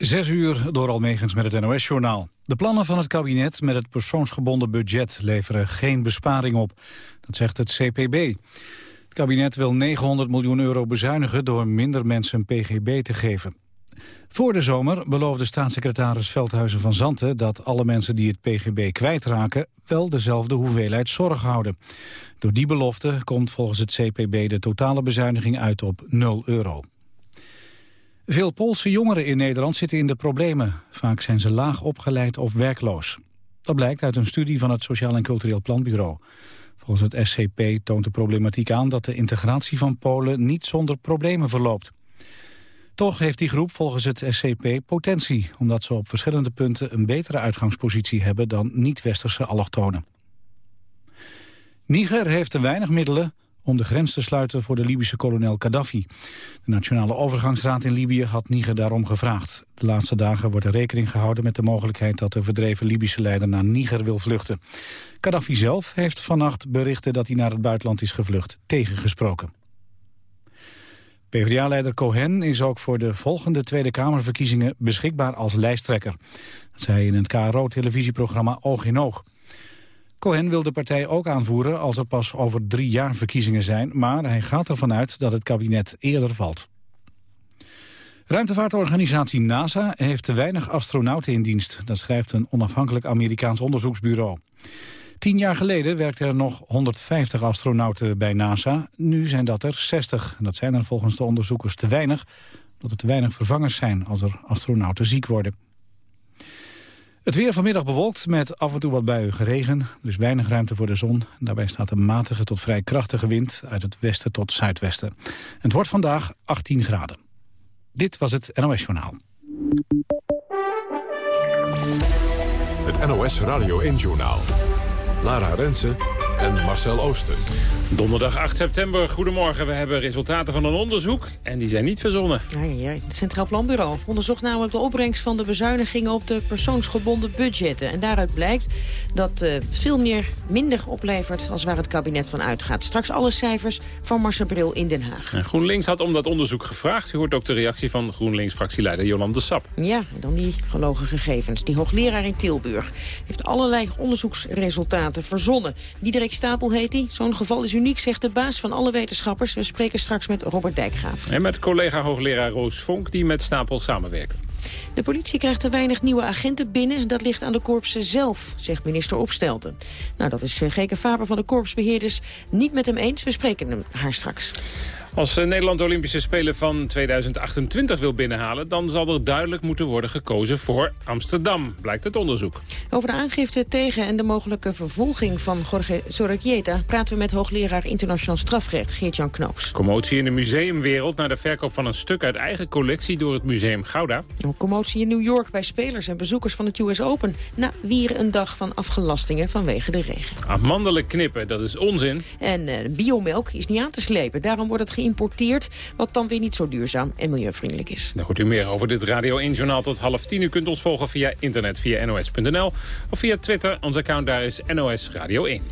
Zes uur door Almegens met het NOS-journaal. De plannen van het kabinet met het persoonsgebonden budget leveren geen besparing op. Dat zegt het CPB. Het kabinet wil 900 miljoen euro bezuinigen door minder mensen een PGB te geven. Voor de zomer beloofde staatssecretaris Veldhuizen van Zanten... dat alle mensen die het PGB kwijtraken wel dezelfde hoeveelheid zorg houden. Door die belofte komt volgens het CPB de totale bezuiniging uit op 0 euro. Veel Poolse jongeren in Nederland zitten in de problemen. Vaak zijn ze laag opgeleid of werkloos. Dat blijkt uit een studie van het Sociaal en Cultureel Planbureau. Volgens het SCP toont de problematiek aan dat de integratie van Polen niet zonder problemen verloopt. Toch heeft die groep volgens het SCP potentie, omdat ze op verschillende punten een betere uitgangspositie hebben dan niet-westerse allochtonen. Niger heeft te weinig middelen om de grens te sluiten voor de Libische kolonel Gaddafi. De Nationale Overgangsraad in Libië had Niger daarom gevraagd. De laatste dagen wordt er rekening gehouden met de mogelijkheid dat de verdreven Libische leider naar Niger wil vluchten. Gaddafi zelf heeft vannacht berichten dat hij naar het buitenland is gevlucht tegengesproken. PvdA-leider Cohen is ook voor de volgende Tweede Kamerverkiezingen beschikbaar als lijsttrekker. Dat zei in het KRO-televisieprogramma Oog in Oog. Cohen wil de partij ook aanvoeren als er pas over drie jaar verkiezingen zijn... maar hij gaat ervan uit dat het kabinet eerder valt. Ruimtevaartorganisatie NASA heeft te weinig astronauten in dienst. Dat schrijft een onafhankelijk Amerikaans onderzoeksbureau. Tien jaar geleden werkten er nog 150 astronauten bij NASA. Nu zijn dat er 60. Dat zijn er volgens de onderzoekers te weinig... omdat er te weinig vervangers zijn als er astronauten ziek worden. Het weer vanmiddag bewolkt met af en toe wat buien geregen. Er is weinig ruimte voor de zon. Daarbij staat een matige tot vrij krachtige wind uit het westen tot zuidwesten. Het wordt vandaag 18 graden. Dit was het NOS Journaal. Het NOS Radio 1 Journaal. Lara Rensen en Marcel Ooster. Donderdag 8 september, goedemorgen. We hebben resultaten van een onderzoek en die zijn niet verzonnen. Ja, ja, Het Centraal Planbureau onderzocht namelijk de opbrengst van de bezuinigingen op de persoonsgebonden budgetten. En daaruit blijkt dat uh, veel meer minder oplevert als waar het kabinet van uitgaat. Straks alle cijfers van Marcel Bril in Den Haag. En GroenLinks had om dat onderzoek gevraagd. U hoort ook de reactie van GroenLinks-fractieleider Jolande Sap. Ja, dan die gelogen gegevens. Die hoogleraar in Tilburg heeft allerlei onderzoeksresultaten verzonnen. Diederik Stapel heet hij. Zo'n geval is uniek, zegt de baas van alle wetenschappers. We spreken straks met Robert Dijkgraaf. En met collega-hoogleraar Roos Vonk, die met Stapel samenwerkt. De politie krijgt te weinig nieuwe agenten binnen. Dat ligt aan de korpsen zelf, zegt minister Opstelten. Nou, dat is eh, Geke Faber van de korpsbeheerders niet met hem eens. We spreken hem haar straks. Als eh, Nederland de Olympische Spelen van 2028 wil binnenhalen... dan zal er duidelijk moeten worden gekozen voor Amsterdam, blijkt het onderzoek. Over de aangifte tegen en de mogelijke vervolging van Jorge Sorregieta... praten we met hoogleraar internationaal strafrecht Geert-Jan Knoops. Commotie in de museumwereld na de verkoop van een stuk uit eigen collectie... door het museum Gouda. Commotie in New York bij spelers en bezoekers van het US Open... na weer een dag van afgelastingen vanwege de regen. Amandelen knippen, dat is onzin. En uh, biomelk is niet aan te slepen. Daarom wordt het geïmporteerd, wat dan weer niet zo duurzaam en milieuvriendelijk is. Dan hoort u meer over dit Radio 1-journaal tot half tien. U kunt ons volgen via internet, via nos.nl of via Twitter. Ons account daar is NOS Radio 1.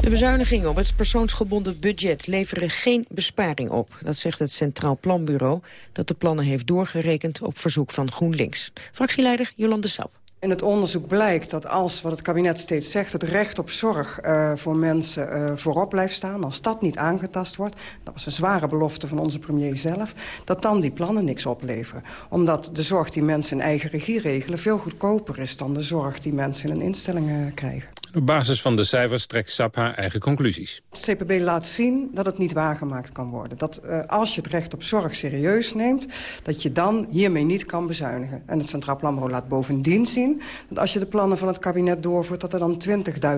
De bezuinigingen op het persoonsgebonden budget leveren geen besparing op. Dat zegt het Centraal Planbureau, dat de plannen heeft doorgerekend op verzoek van GroenLinks. Fractieleider Jolande Sap. In het onderzoek blijkt dat als, wat het kabinet steeds zegt... het recht op zorg uh, voor mensen uh, voorop blijft staan... als dat niet aangetast wordt... dat was een zware belofte van onze premier zelf... dat dan die plannen niks opleveren. Omdat de zorg die mensen in eigen regie regelen... veel goedkoper is dan de zorg die mensen in een instelling uh, krijgen. Op basis van de cijfers trekt SAP haar eigen conclusies. Het CPB laat zien dat het niet waargemaakt kan worden. Dat uh, als je het recht op zorg serieus neemt... dat je dan hiermee niet kan bezuinigen. En het Centraal Planbureau laat bovendien zien... dat als je de plannen van het kabinet doorvoert... dat er dan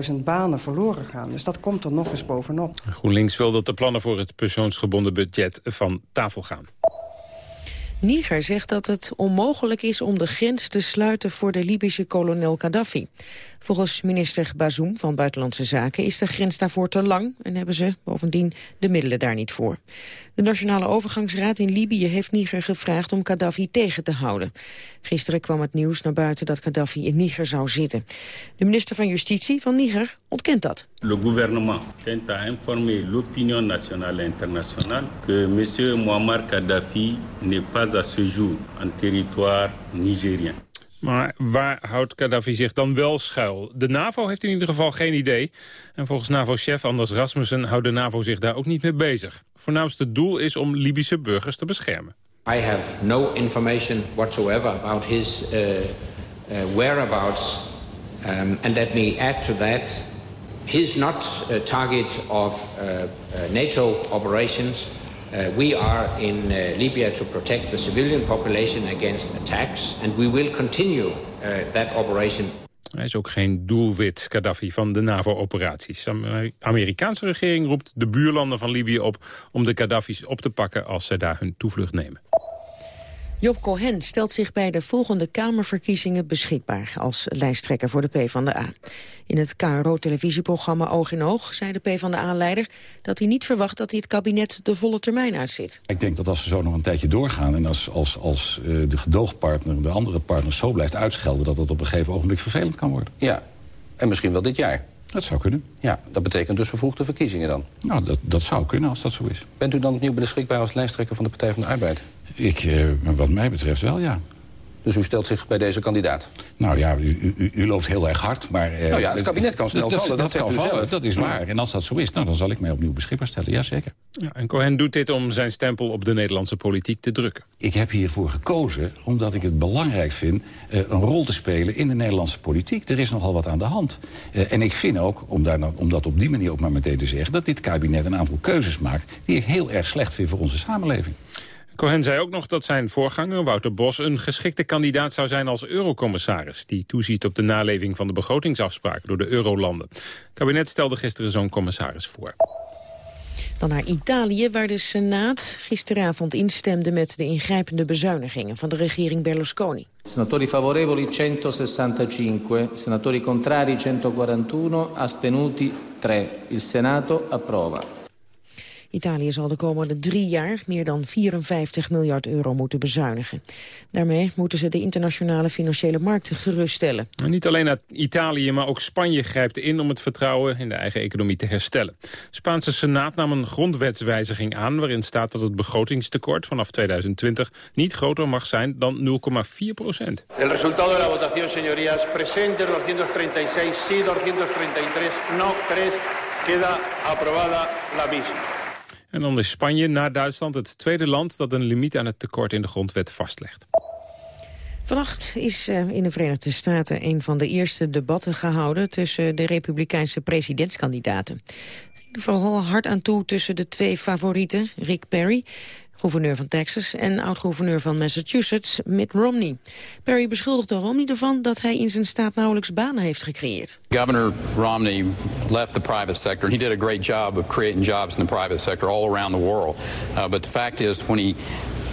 20.000 banen verloren gaan. Dus dat komt er nog eens bovenop. GroenLinks wil dat de plannen voor het persoonsgebonden budget van tafel gaan. Niger zegt dat het onmogelijk is om de grens te sluiten voor de Libische kolonel Gaddafi. Volgens minister Bazoum van Buitenlandse Zaken is de grens daarvoor te lang en hebben ze bovendien de middelen daar niet voor. De Nationale Overgangsraad in Libië heeft Niger gevraagd om Gaddafi tegen te houden. Gisteren kwam het nieuws naar buiten dat Gaddafi in Niger zou zitten. De minister van Justitie van Niger ontkent dat. Le gouvernement tient à informer l'opinion nationale et internationale que M. Muammar Gaddafi n'est pas à ce jour en territoire nigérien. Maar waar houdt Gaddafi zich dan wel schuil? De NAVO heeft in ieder geval geen idee. En volgens NAVO-chef Anders Rasmussen houdt de NAVO zich daar ook niet mee bezig. Voornaamste doel is om Libische burgers te beschermen. I have no information whatsoever about his uh, uh, whereabouts. Um, and let me add to that, he's not a target of uh, NATO operations. Uh, we are in uh, Libya to protect the civilian population against attacks, and we will continue uh, that operation. Hij is ook geen doelwit, Gaddafi, van de NAVO-operaties. De Amerikaanse regering roept de buurlanden van Libië op... om de Gaddafi's op te pakken als zij daar hun toevlucht nemen. Job Cohen stelt zich bij de volgende Kamerverkiezingen beschikbaar als lijsttrekker voor de PvdA. In het KRO-televisieprogramma Oog in Oog zei de PvdA-leider dat hij niet verwacht dat hij het kabinet de volle termijn uitzit. Ik denk dat als ze zo nog een tijdje doorgaan en als, als, als uh, de gedoogpartner de andere partners zo blijft uitschelden dat het op een gegeven ogenblik vervelend kan worden. Ja, en misschien wel dit jaar. Dat zou kunnen. Ja, dat betekent dus vervroegde verkiezingen dan? Nou, dat, dat zou kunnen als dat zo is. Bent u dan opnieuw beschikbaar als lijsttrekker van de Partij van de Arbeid? Ik, eh, wat mij betreft wel, ja. Dus u stelt zich bij deze kandidaat? Nou ja, u, u, u loopt heel erg hard, maar... Eh, nou ja, het kabinet kan snel vallen, dat, dat kan vallen, zelf. Dat is waar. En als dat zo is, nou, dan zal ik mij opnieuw beschikbaar stellen, jazeker. Ja, en Cohen doet dit om zijn stempel op de Nederlandse politiek te drukken. Ik heb hiervoor gekozen omdat ik het belangrijk vind... Uh, een rol te spelen in de Nederlandse politiek. Er is nogal wat aan de hand. Uh, en ik vind ook, om, daar, om dat op die manier ook maar meteen te zeggen... dat dit kabinet een aantal keuzes maakt... die ik heel erg slecht vind voor onze samenleving. Cohen zei ook nog dat zijn voorganger, Wouter Bos... een geschikte kandidaat zou zijn als eurocommissaris... die toeziet op de naleving van de begrotingsafspraken door de eurolanden. Het kabinet stelde gisteren zo'n commissaris voor. Dan naar Italië, waar de Senaat gisteravond instemde met de ingrijpende bezuinigingen van de regering Berlusconi. Senatori favorevoli 165, senatori contrari 141, astenuti 3. Il Senato approva. Italië zal de komende drie jaar meer dan 54 miljard euro moeten bezuinigen. Daarmee moeten ze de internationale financiële markten geruststellen. En niet alleen Italië, maar ook Spanje grijpt in om het vertrouwen in de eigen economie te herstellen. De Spaanse Senaat nam een grondwetswijziging aan waarin staat dat het begrotingstekort vanaf 2020 niet groter mag zijn dan 0,4 procent. El resultado de la votación, señorías, presente 236, sí 233, no 3, queda aprobada la misma. En dan is Spanje na Duitsland het tweede land dat een limiet aan het tekort in de grondwet vastlegt. Vannacht is eh, in de Verenigde Staten een van de eerste debatten gehouden tussen de republikeinse presidentskandidaten. Geval hard aan toe tussen de twee favorieten, Rick Perry gouverneur van Texas... en oud-gouverneur van Massachusetts, Mitt Romney. Perry beschuldigde Romney ervan dat hij in zijn staat nauwelijks banen heeft gecreëerd. Governor Romney left the private sector. He did a great job of creating jobs in the private sector all around the world. Uh, but the fact is, when he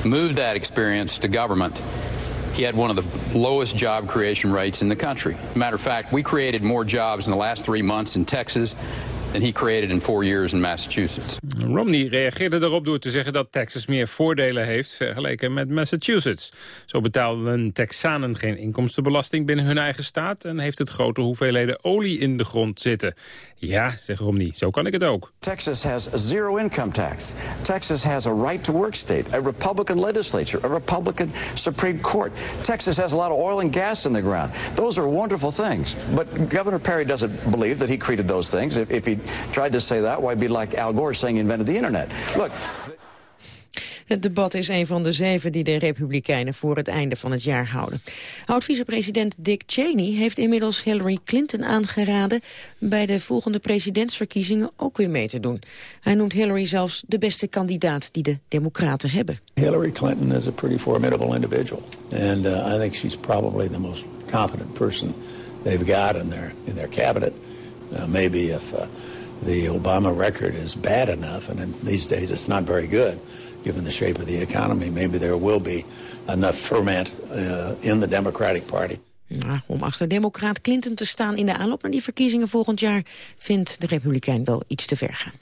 moved that experience to government... He had one of the lowest job creation rates in the country. Matter of fact, we created more jobs in the last three months in Texas than he created in four years in Massachusetts. Romney reageerde erop door te zeggen dat Texas meer voordelen heeft vergeleken met Massachusetts. Zo betalen Texanen geen inkomstenbelasting binnen hun eigen staat en heeft het grote hoeveelheden olie in de grond zitten. Ja, zegt Romney, zo kan ik het ook. Texas has zero income tax. Texas has a right to work state, a Republican legislature, a Republican Supreme Court. Texas has a lot of oil and gas in the ground. Those are wonderful things. But Governor Perry doesn't believe that he created those things. If, if he tried to say that, why be like Al Gore saying he invented the internet? Look. Het debat is een van de zeven die de Republikeinen voor het einde van het jaar houden. Oud-vicepresident Dick Cheney heeft inmiddels Hillary Clinton aangeraden... bij de volgende presidentsverkiezingen ook weer mee te doen. Hij noemt Hillary zelfs de beste kandidaat die de democraten hebben. Hillary Clinton is a pretty formidable individual. And uh, I think she's probably the most competent person they've got in their, in their cabinet. Uh, maybe if uh, the Obama record is bad enough, and these days it's not very good given the shape of the economy, maybe there will be enough ferment uh, in the Democratic Party. Ja, om achter democraat Clinton te staan in de aanloop naar die verkiezingen volgend jaar... vindt de Republikein wel iets te ver gaan.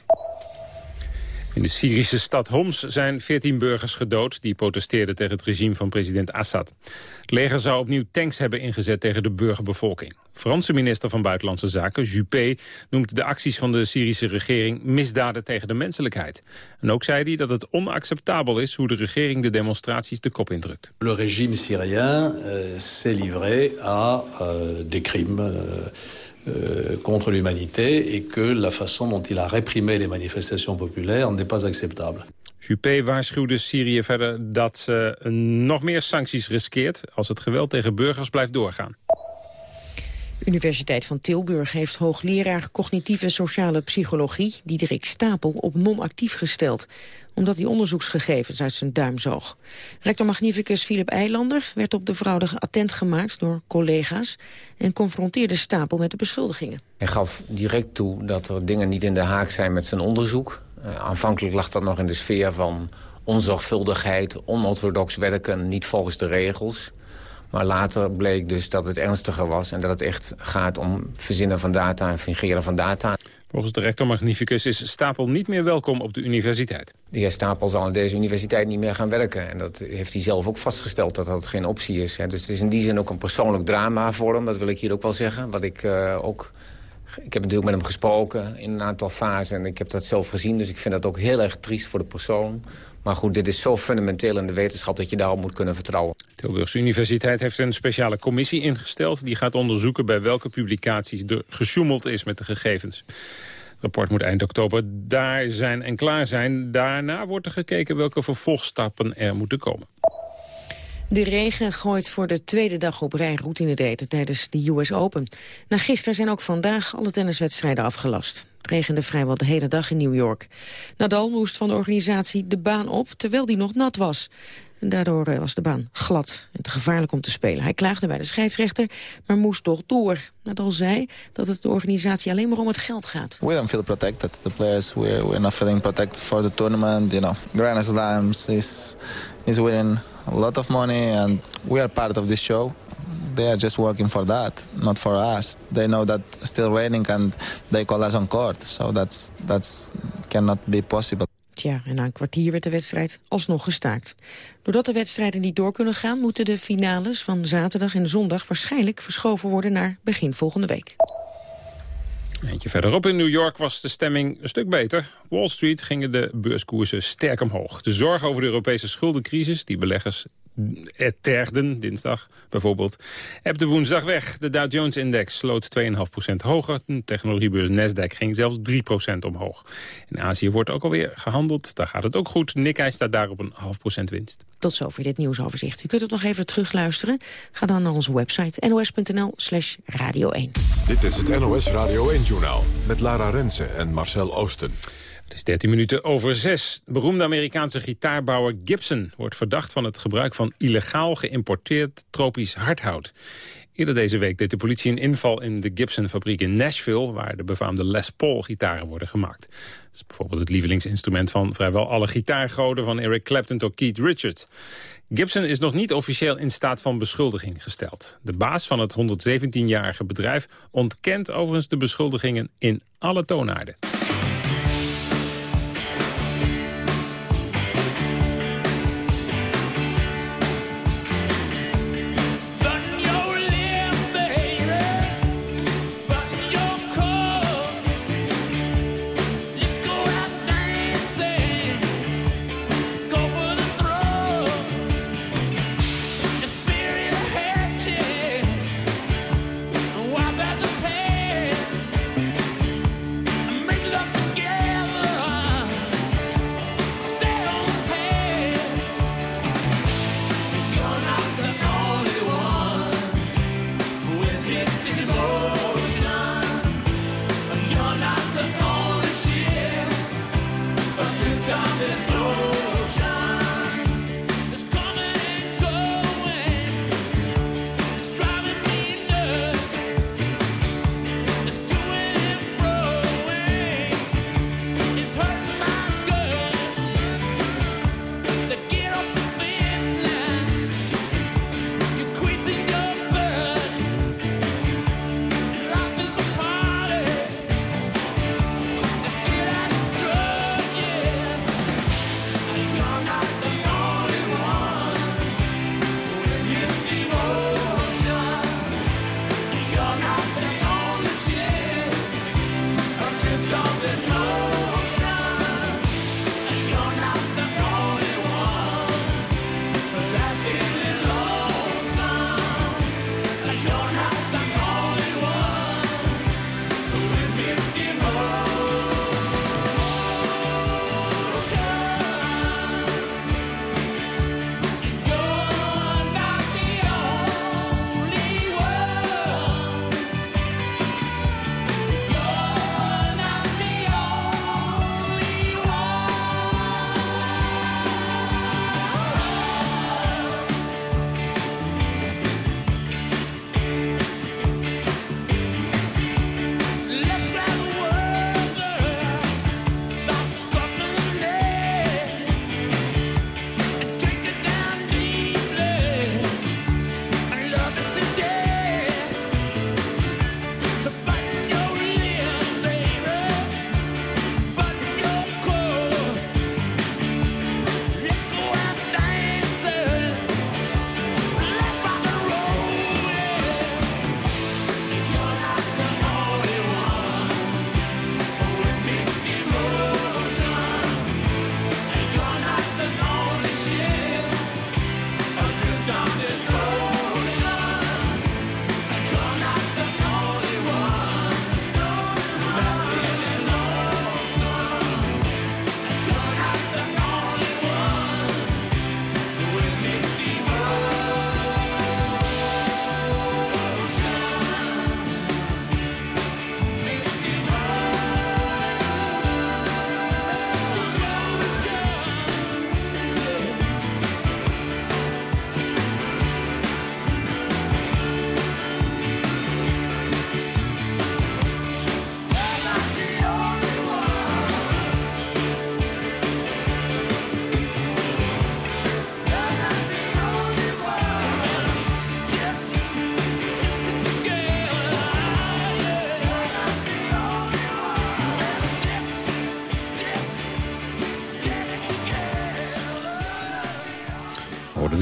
In de Syrische stad Homs zijn 14 burgers gedood... die protesteerden tegen het regime van president Assad. Het leger zou opnieuw tanks hebben ingezet tegen de burgerbevolking. Franse minister van Buitenlandse Zaken, Juppé... noemt de acties van de Syrische regering misdaden tegen de menselijkheid. En ook zei hij dat het onacceptabel is... hoe de regering de demonstraties de kop indrukt. Le régime syrien uh, s'est livré à uh, des crimes... Uh... Euh, contre l'humanité et que la façon dont il a réprimé les manifestations populaires n'est pas acceptable. Juppé waarschuwde Syrië verder dat ze nog meer sancties riskeert als het geweld tegen burgers blijft doorgaan. Universiteit van Tilburg heeft hoogleraar cognitieve sociale psychologie Diederik Stapel op non-actief gesteld omdat hij onderzoeksgegevens uit zijn duim zoog. Rector magnificus Philip Eilander werd op de fraude attent gemaakt door collega's... en confronteerde Stapel met de beschuldigingen. Hij gaf direct toe dat er dingen niet in de haak zijn met zijn onderzoek. Uh, aanvankelijk lag dat nog in de sfeer van onzorgvuldigheid, onorthodox werken, niet volgens de regels. Maar later bleek dus dat het ernstiger was en dat het echt gaat om verzinnen van data en fingeren van data. Volgens de rector magnificus is Stapel niet meer welkom op de universiteit. De heer Stapel zal aan deze universiteit niet meer gaan werken. En dat heeft hij zelf ook vastgesteld dat dat geen optie is. Dus het is in die zin ook een persoonlijk drama voor hem. Dat wil ik hier ook wel zeggen. Wat ik uh, ook... Ik heb natuurlijk met hem gesproken in een aantal fasen. En ik heb dat zelf gezien. Dus ik vind dat ook heel erg triest voor de persoon. Maar goed, dit is zo fundamenteel in de wetenschap dat je daarop moet kunnen vertrouwen. Tilburgse Universiteit heeft een speciale commissie ingesteld... die gaat onderzoeken bij welke publicaties er gesjoemeld is met de gegevens. Het rapport moet eind oktober daar zijn en klaar zijn. Daarna wordt er gekeken welke vervolgstappen er moeten komen. De regen gooit voor de tweede dag op rij routinedaten tijdens de US Open. Na gisteren zijn ook vandaag alle tenniswedstrijden afgelast. Het regende vrijwel de hele dag in New York. Nadal moest van de organisatie de baan op, terwijl die nog nat was. En daardoor eh, was de baan glad en te gevaarlijk om te spelen. Hij klaagde bij de scheidsrechter, maar moest toch door. Nadal zei dat het de organisatie alleen maar om het geld gaat. We don't feel protected. The players, we're, we're not feeling protected for the tournament. You know, Grand Slams is, is winning a lot of money and we are part of this show. They are just working for that, not for us. They know that still raining and they call us on court. So that's, that's cannot be possible. Tja, en na een kwartier werd de wedstrijd alsnog gestaakt. Doordat de wedstrijden niet door kunnen gaan... moeten de finales van zaterdag en zondag waarschijnlijk verschoven worden naar begin volgende week. Eentje verderop in New York was de stemming een stuk beter. Wall Street gingen de beurskoersen sterk omhoog. De zorg over de Europese schuldencrisis, die beleggers tergden, dinsdag bijvoorbeeld, de woensdag weg. De Dow Jones-index sloot 2,5% hoger. De technologiebeurs Nasdaq ging zelfs 3% omhoog. In Azië wordt ook alweer gehandeld. Daar gaat het ook goed. Nikkei staat daar op een half procent winst. Tot zover dit nieuwsoverzicht. U kunt het nog even terugluisteren. Ga dan naar onze website nos.nl slash radio 1. Dit is het NOS Radio 1-journaal met Lara Rensen en Marcel Oosten. Het is 13 minuten over 6. Beroemde Amerikaanse gitaarbouwer Gibson wordt verdacht van het gebruik van illegaal geïmporteerd tropisch hardhout. Eerder deze week deed de politie een inval in de Gibson-fabriek in Nashville... waar de befaamde Les Paul-gitaren worden gemaakt. Dat is bijvoorbeeld het lievelingsinstrument van vrijwel alle gitaargoden... van Eric Clapton tot Keith Richards. Gibson is nog niet officieel in staat van beschuldiging gesteld. De baas van het 117-jarige bedrijf ontkent overigens de beschuldigingen in alle toonaarden.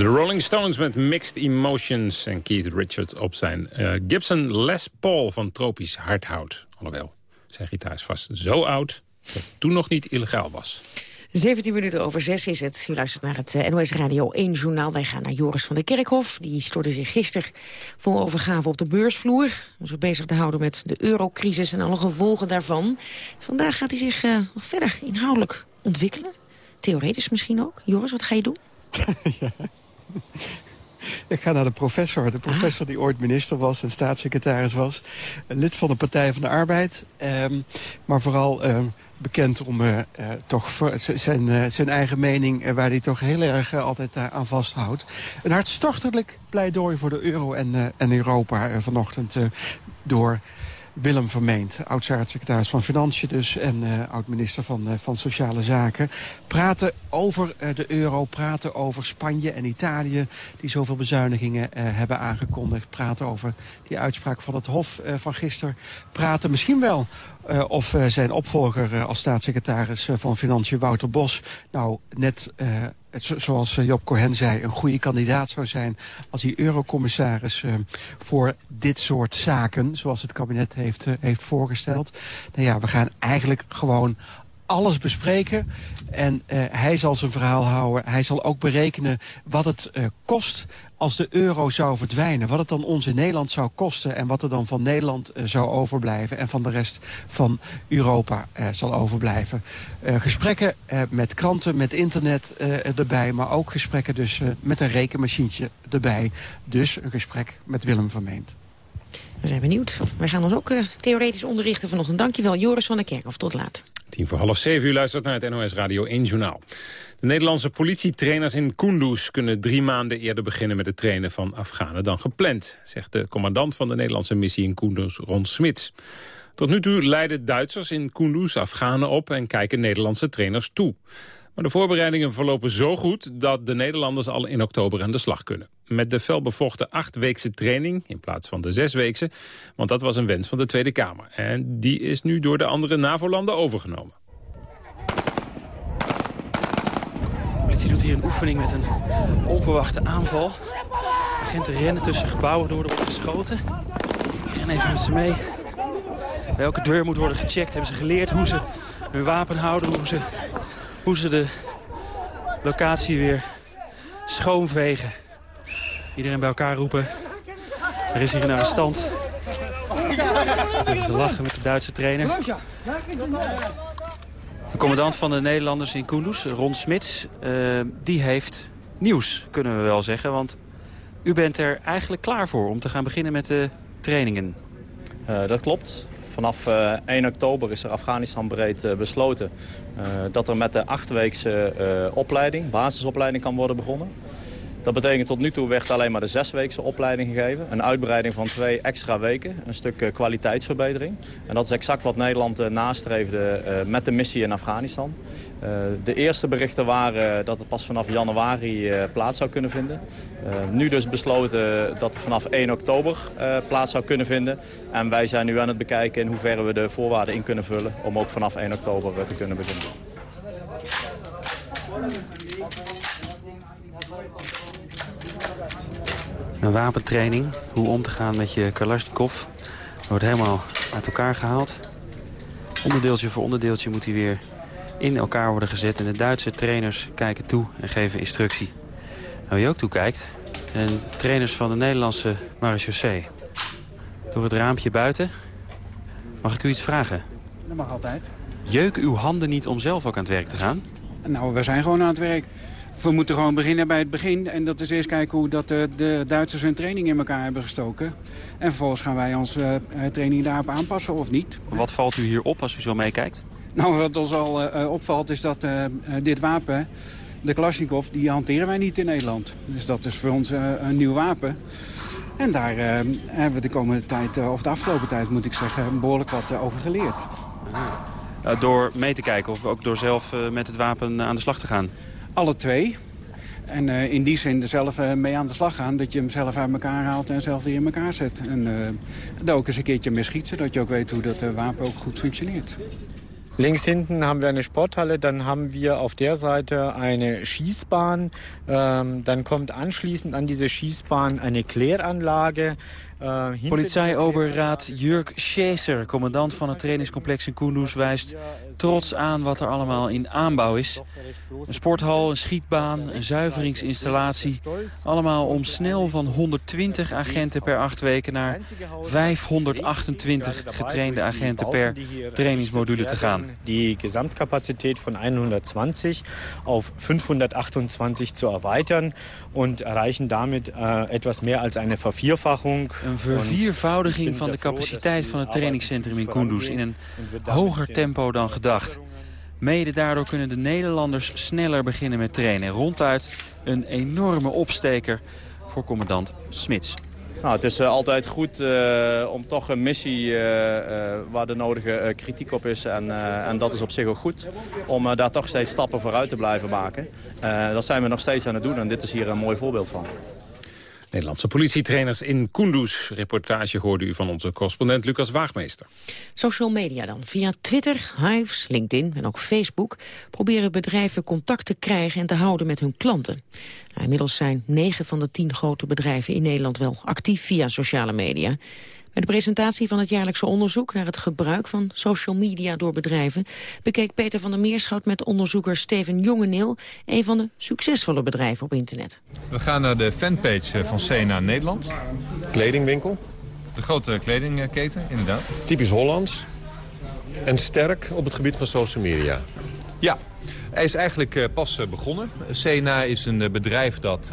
De Rolling Stones met Mixed Emotions... en Keith Richards op zijn uh, Gibson Les Paul van tropisch hardhout. Alhoewel, zijn gitaar is vast zo oud dat het toen nog niet illegaal was. 17 minuten over 6 is het. U luistert naar het eh, NOS Radio 1 journaal. Wij gaan naar Joris van der Kerkhof. Die stoorde zich gisteren vol overgave op de beursvloer. Om zich bezig te houden met de eurocrisis en alle gevolgen daarvan. Vandaag gaat hij zich uh, nog verder inhoudelijk ontwikkelen. Theoretisch misschien ook. Joris, wat ga je doen? ja. Ik ga naar de professor. De professor die ooit minister was en staatssecretaris was. Lid van de Partij van de Arbeid. Um, maar vooral um, bekend om uh, uh, toch zijn, zijn eigen mening... waar hij toch heel erg altijd aan vasthoudt. Een hartstochtelijk pleidooi voor de euro en, en Europa vanochtend door Willem Vermeend, oud-staatssecretaris van Financiën dus... en uh, oud-minister van, uh, van Sociale Zaken. Praten over uh, de euro, praten over Spanje en Italië... die zoveel bezuinigingen hebben aangekondigd. Praten over die uitspraak van het Hof van gisteren. Praten misschien wel uh, of uh, zijn opvolger uh, als staatssecretaris van Financiën, Wouter Bos... nou net, zoals Job Cohen zei, een goede kandidaat zou zijn... als hij eurocommissaris voor dit soort zaken, zoals het kabinet heeft, heeft voorgesteld. Nou ja, we gaan eigenlijk gewoon alles bespreken. En uh, hij zal zijn verhaal houden. Hij zal ook berekenen wat het uh, kost als de euro zou verdwijnen. Wat het dan ons in Nederland zou kosten. En wat er dan van Nederland uh, zou overblijven. En van de rest van Europa zal overblijven. gesprekken met kranten, met internet erbij. Maar ook gesprekken dus met een rekenmachientje erbij. Dus een gesprek met Willem Vermeend. We zijn benieuwd. Wij gaan ons ook theoretisch onderrichten vanochtend. Dankjewel, Joris van der Kerkhof. Tot later. Tien voor half zeven, u luistert naar het NOS Radio 1 Journaal. De Nederlandse politietrainers in Kunduz kunnen drie maanden eerder beginnen met het trainen van Afghanen dan gepland, zegt de commandant van de Nederlandse missie in Kunduz, Ron Smits. Tot nu toe leiden Duitsers in Kunduz Afghanen op en kijken Nederlandse trainers toe. Maar de voorbereidingen verlopen zo goed dat de Nederlanders al in oktober aan de slag kunnen. Met de felbevochten achtweekse training in plaats van de zesweekse. Want dat was een wens van de Tweede Kamer. En die is nu door de andere NAVO-landen overgenomen. De politie doet hier een oefening met een onverwachte aanval. Agenten rennen tussen gebouwen door, er wordt geschoten. Ik ren even met ze mee. Bij elke deur moet worden gecheckt. Hebben ze geleerd hoe ze hun wapen houden, hoe ze hoe ze de locatie weer schoonvegen. Iedereen bij elkaar roepen. Er is hier een arrestant. lachen met de Duitse trainer. De commandant van de Nederlanders in Kunduz, Ron Smits, uh, die heeft nieuws, kunnen we wel zeggen. Want u bent er eigenlijk klaar voor om te gaan beginnen met de trainingen. Uh, dat klopt. Vanaf 1 eh, oktober is er Afghanistan breed eh, besloten eh, dat er met de achtweekse opleiding, basisopleiding kan worden begonnen. Dat betekent tot nu toe werd alleen maar de zesweekse opleiding gegeven. Een uitbreiding van twee extra weken. Een stuk uh, kwaliteitsverbetering. En dat is exact wat Nederland uh, nastreefde uh, met de missie in Afghanistan. de eerste berichten waren dat het pas vanaf januari plaats zou kunnen vinden. nu dus besloten dat het vanaf 1 oktober plaats zou kunnen vinden. En wij zijn nu aan het bekijken in hoeverre we de voorwaarden in kunnen vullen... om ook vanaf 1 oktober te kunnen beginnen. Een wapentraining, hoe om te gaan met je Kalashnikov. Wordt helemaal uit elkaar gehaald. Onderdeeltje voor onderdeeltje moet hij weer in elkaar worden gezet. En de Duitse trainers kijken toe en geven instructie. Nou, wie ook toekijkt, zijn trainers van de Nederlandse marechaussee. Door het raampje buiten. Mag ik u iets vragen? Dat mag altijd. Jeuk uw handen niet om zelf ook aan het werk te gaan? Nou, we zijn gewoon aan het werk we moeten gewoon beginnen bij het begin. En dat is eerst kijken hoe dat de, de Duitsers hun training in elkaar hebben gestoken. En vervolgens gaan wij onze uh, training daarop aanpassen of niet. Wat valt u hier op als u zo meekijkt? Nou, wat ons al uh, opvalt is dat uh, dit wapen, de Kalashnikov, die hanteren wij niet in Nederland. Dus dat is voor ons een nieuw wapen. En daar hebben we de komende tijd, of de afgelopen tijd moet ik zeggen, behoorlijk wat over geleerd. Door mee te kijken of ook door zelf met het wapen aan de slag te gaan? Alle twee. En uh, in die zin er zelf uh, mee aan de slag gaan. Dat je hem zelf uit elkaar haalt en zelf weer in elkaar zet. En uh, daar ook eens een keertje mee schiet. Zodat je ook weet hoe dat wapen ook goed functioneert. Links hinten haben wir eine Sporthalle, dann haben wir auf der Seite eine Schießbahn. Ähm, dann kommt anschließend an diese Schießbahn eine Kläranlage. Uh, Polizeioberraad Jurk Scheser, commandant van het trainingscomplex in Kunduz, wijst trots aan wat er allemaal in aanbouw is. Een sporthal, een schietbaan, een zuiveringsinstallatie. Allemaal om snel van 120 agenten per acht weken naar 528 getrainde agenten per trainingsmodule te gaan. Die Gesamtcapacität van 120 auf 528 zu erweitern und erreichen damit äh, etwas mehr als eine Vervierfachung een verviervoudiging van de capaciteit van het trainingscentrum in Kunduz... in een hoger tempo dan gedacht. Mede daardoor kunnen de Nederlanders sneller beginnen met trainen. Ronduit een enorme opsteker voor commandant Smits. Nou, het is uh, altijd goed uh, om toch een missie uh, waar de nodige kritiek op is. En, en, dat is op zich ook goed. Om daar toch steeds stappen vooruit te blijven maken. dat zijn we nog steeds aan het doen en dit is hier een mooi voorbeeld van. Nederlandse politietrainers in Kunduz. Reportage hoorde u van onze correspondent Lucas Waagmeester. Social media dan. Via Twitter, Hives, LinkedIn en ook Facebook... proberen bedrijven contact te krijgen en te houden met hun klanten. Nou, inmiddels zijn negen van de tien grote bedrijven in Nederland wel actief via sociale media. Bij de presentatie van het jaarlijkse onderzoek naar het gebruik van social media door bedrijven bekeek Peter van der Meerschout met onderzoeker Steven Jongeneel een van de succesvolle bedrijven op internet. We gaan naar de fanpage van CNA Nederland. Kledingwinkel. De grote kledingketen, inderdaad. Typisch Hollands. En sterk op het gebied van social media. Ja, hij is eigenlijk uh, pas uh, begonnen. CNA is een uh, bedrijf dat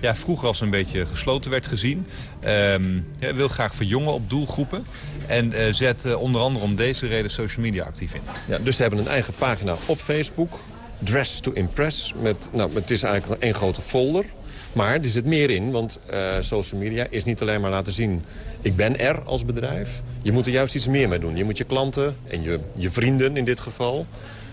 ja, vroeger als een beetje gesloten werd gezien. Um, wil graag verjongen op doelgroepen. En zet onder andere om deze reden social media actief in. Ja, dus ze hebben een eigen pagina op Facebook. Dress to Impress. Met, nou, het is eigenlijk één grote folder. Maar er zit meer in, want social media is niet alleen maar laten zien... ik ben er als bedrijf. Je moet er juist iets meer mee doen. Je moet je klanten en je, je vrienden in dit geval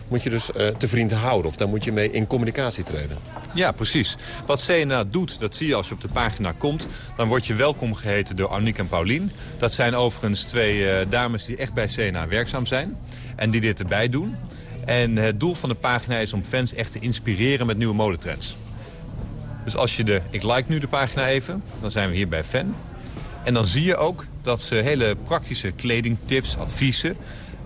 moet je dus uh, te vrienden houden. Of daar moet je mee in communicatie treden. Ja, precies. Wat CNA doet, dat zie je als je op de pagina komt. Dan word je welkom geheten door Annick en Paulien. Dat zijn overigens twee uh, dames die echt bij CNA werkzaam zijn. En die dit erbij doen. En het doel van de pagina is om fans echt te inspireren met nieuwe modetrends. Dus als je de... Ik like nu de pagina even. Dan zijn we hier bij Fan. En dan zie je ook dat ze hele praktische kledingtips, adviezen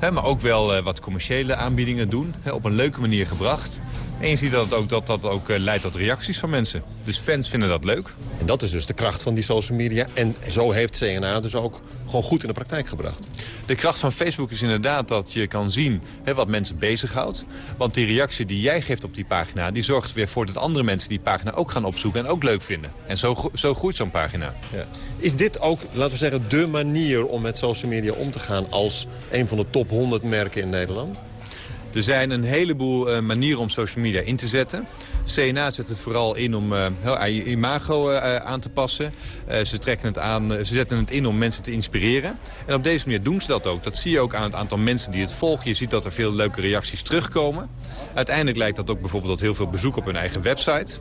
maar ook wel uh, wat commerciële aanbiedingen doen. op een leuke manier gebracht. En je ziet dat ook, dat, dat ook uh, leidt tot reacties van mensen. Dus fans vinden dat leuk. En dat is dus de kracht van die social media. En zo heeft CNA dus ook gewoon goed in de praktijk gebracht. De kracht van Facebook is inderdaad dat je kan zien wat mensen bezighoudt. Want die reactie die jij geeft op die pagina... die zorgt weer voor dat andere mensen die pagina ook gaan opzoeken... en ook leuk vinden. En zo, zo groeit zo'n pagina. Ja. Is dit ook, laten we zeggen, de manier om met social media om te gaan... als een van de top 100 merken in Nederland? Er zijn een heleboel uh, manieren om social media in te zetten. CNA zet het vooral in om uh, je imago uh, aan te passen. ze, trekken het aan, ze zetten het in om mensen te inspireren. En op deze manier doen ze dat ook. Dat zie je ook aan het aantal mensen die het volgen. Je ziet dat er veel leuke reacties terugkomen. Uiteindelijk lijkt dat ook bijvoorbeeld tot heel veel bezoek op hun eigen website.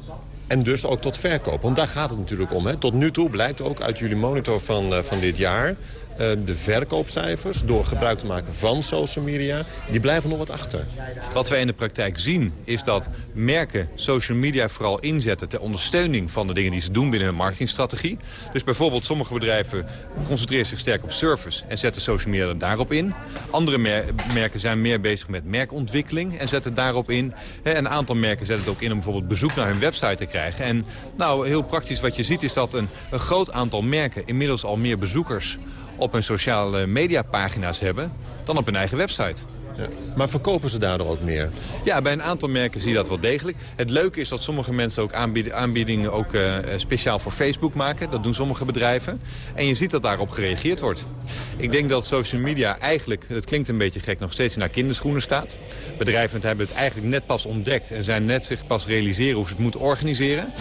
En dus ook tot verkoop. Want daar gaat het natuurlijk om. Hè. Tot nu toe blijkt ook uit jullie monitor van, van dit jaar... Eh, de verkoopcijfers, door gebruik te maken van social media, die blijven nog wat achter. Wat wij in de praktijk zien, is dat merken social media vooral inzetten ter ondersteuning van de dingen die ze doen binnen hun marketingstrategie. Dus bijvoorbeeld sommige bedrijven concentreren zich sterk op service en zetten social media daarop in. Andere merken zijn meer bezig met merkontwikkeling en zetten daarop in. een aantal merken zetten het ook in om bijvoorbeeld bezoek naar hun website te krijgen. En nou, heel praktisch wat je ziet is dat een, een groot aantal merken inmiddels al meer bezoekers op hun sociale mediapagina's hebben dan op hun eigen website. Ja. Maar verkopen ze daardoor ook meer? Ja, bij een aantal merken zie je dat wel degelijk. Het leuke is dat sommige mensen ook aanbiedingen ook, uh, speciaal voor Facebook maken. Dat doen sommige bedrijven. En je ziet dat daarop gereageerd wordt. Ik denk dat social media eigenlijk, het klinkt een beetje gek, nog steeds naar kinderschoenen staat. Bedrijven hebben het eigenlijk net pas ontdekt en zijn net zich pas realiseren hoe ze het moeten organiseren.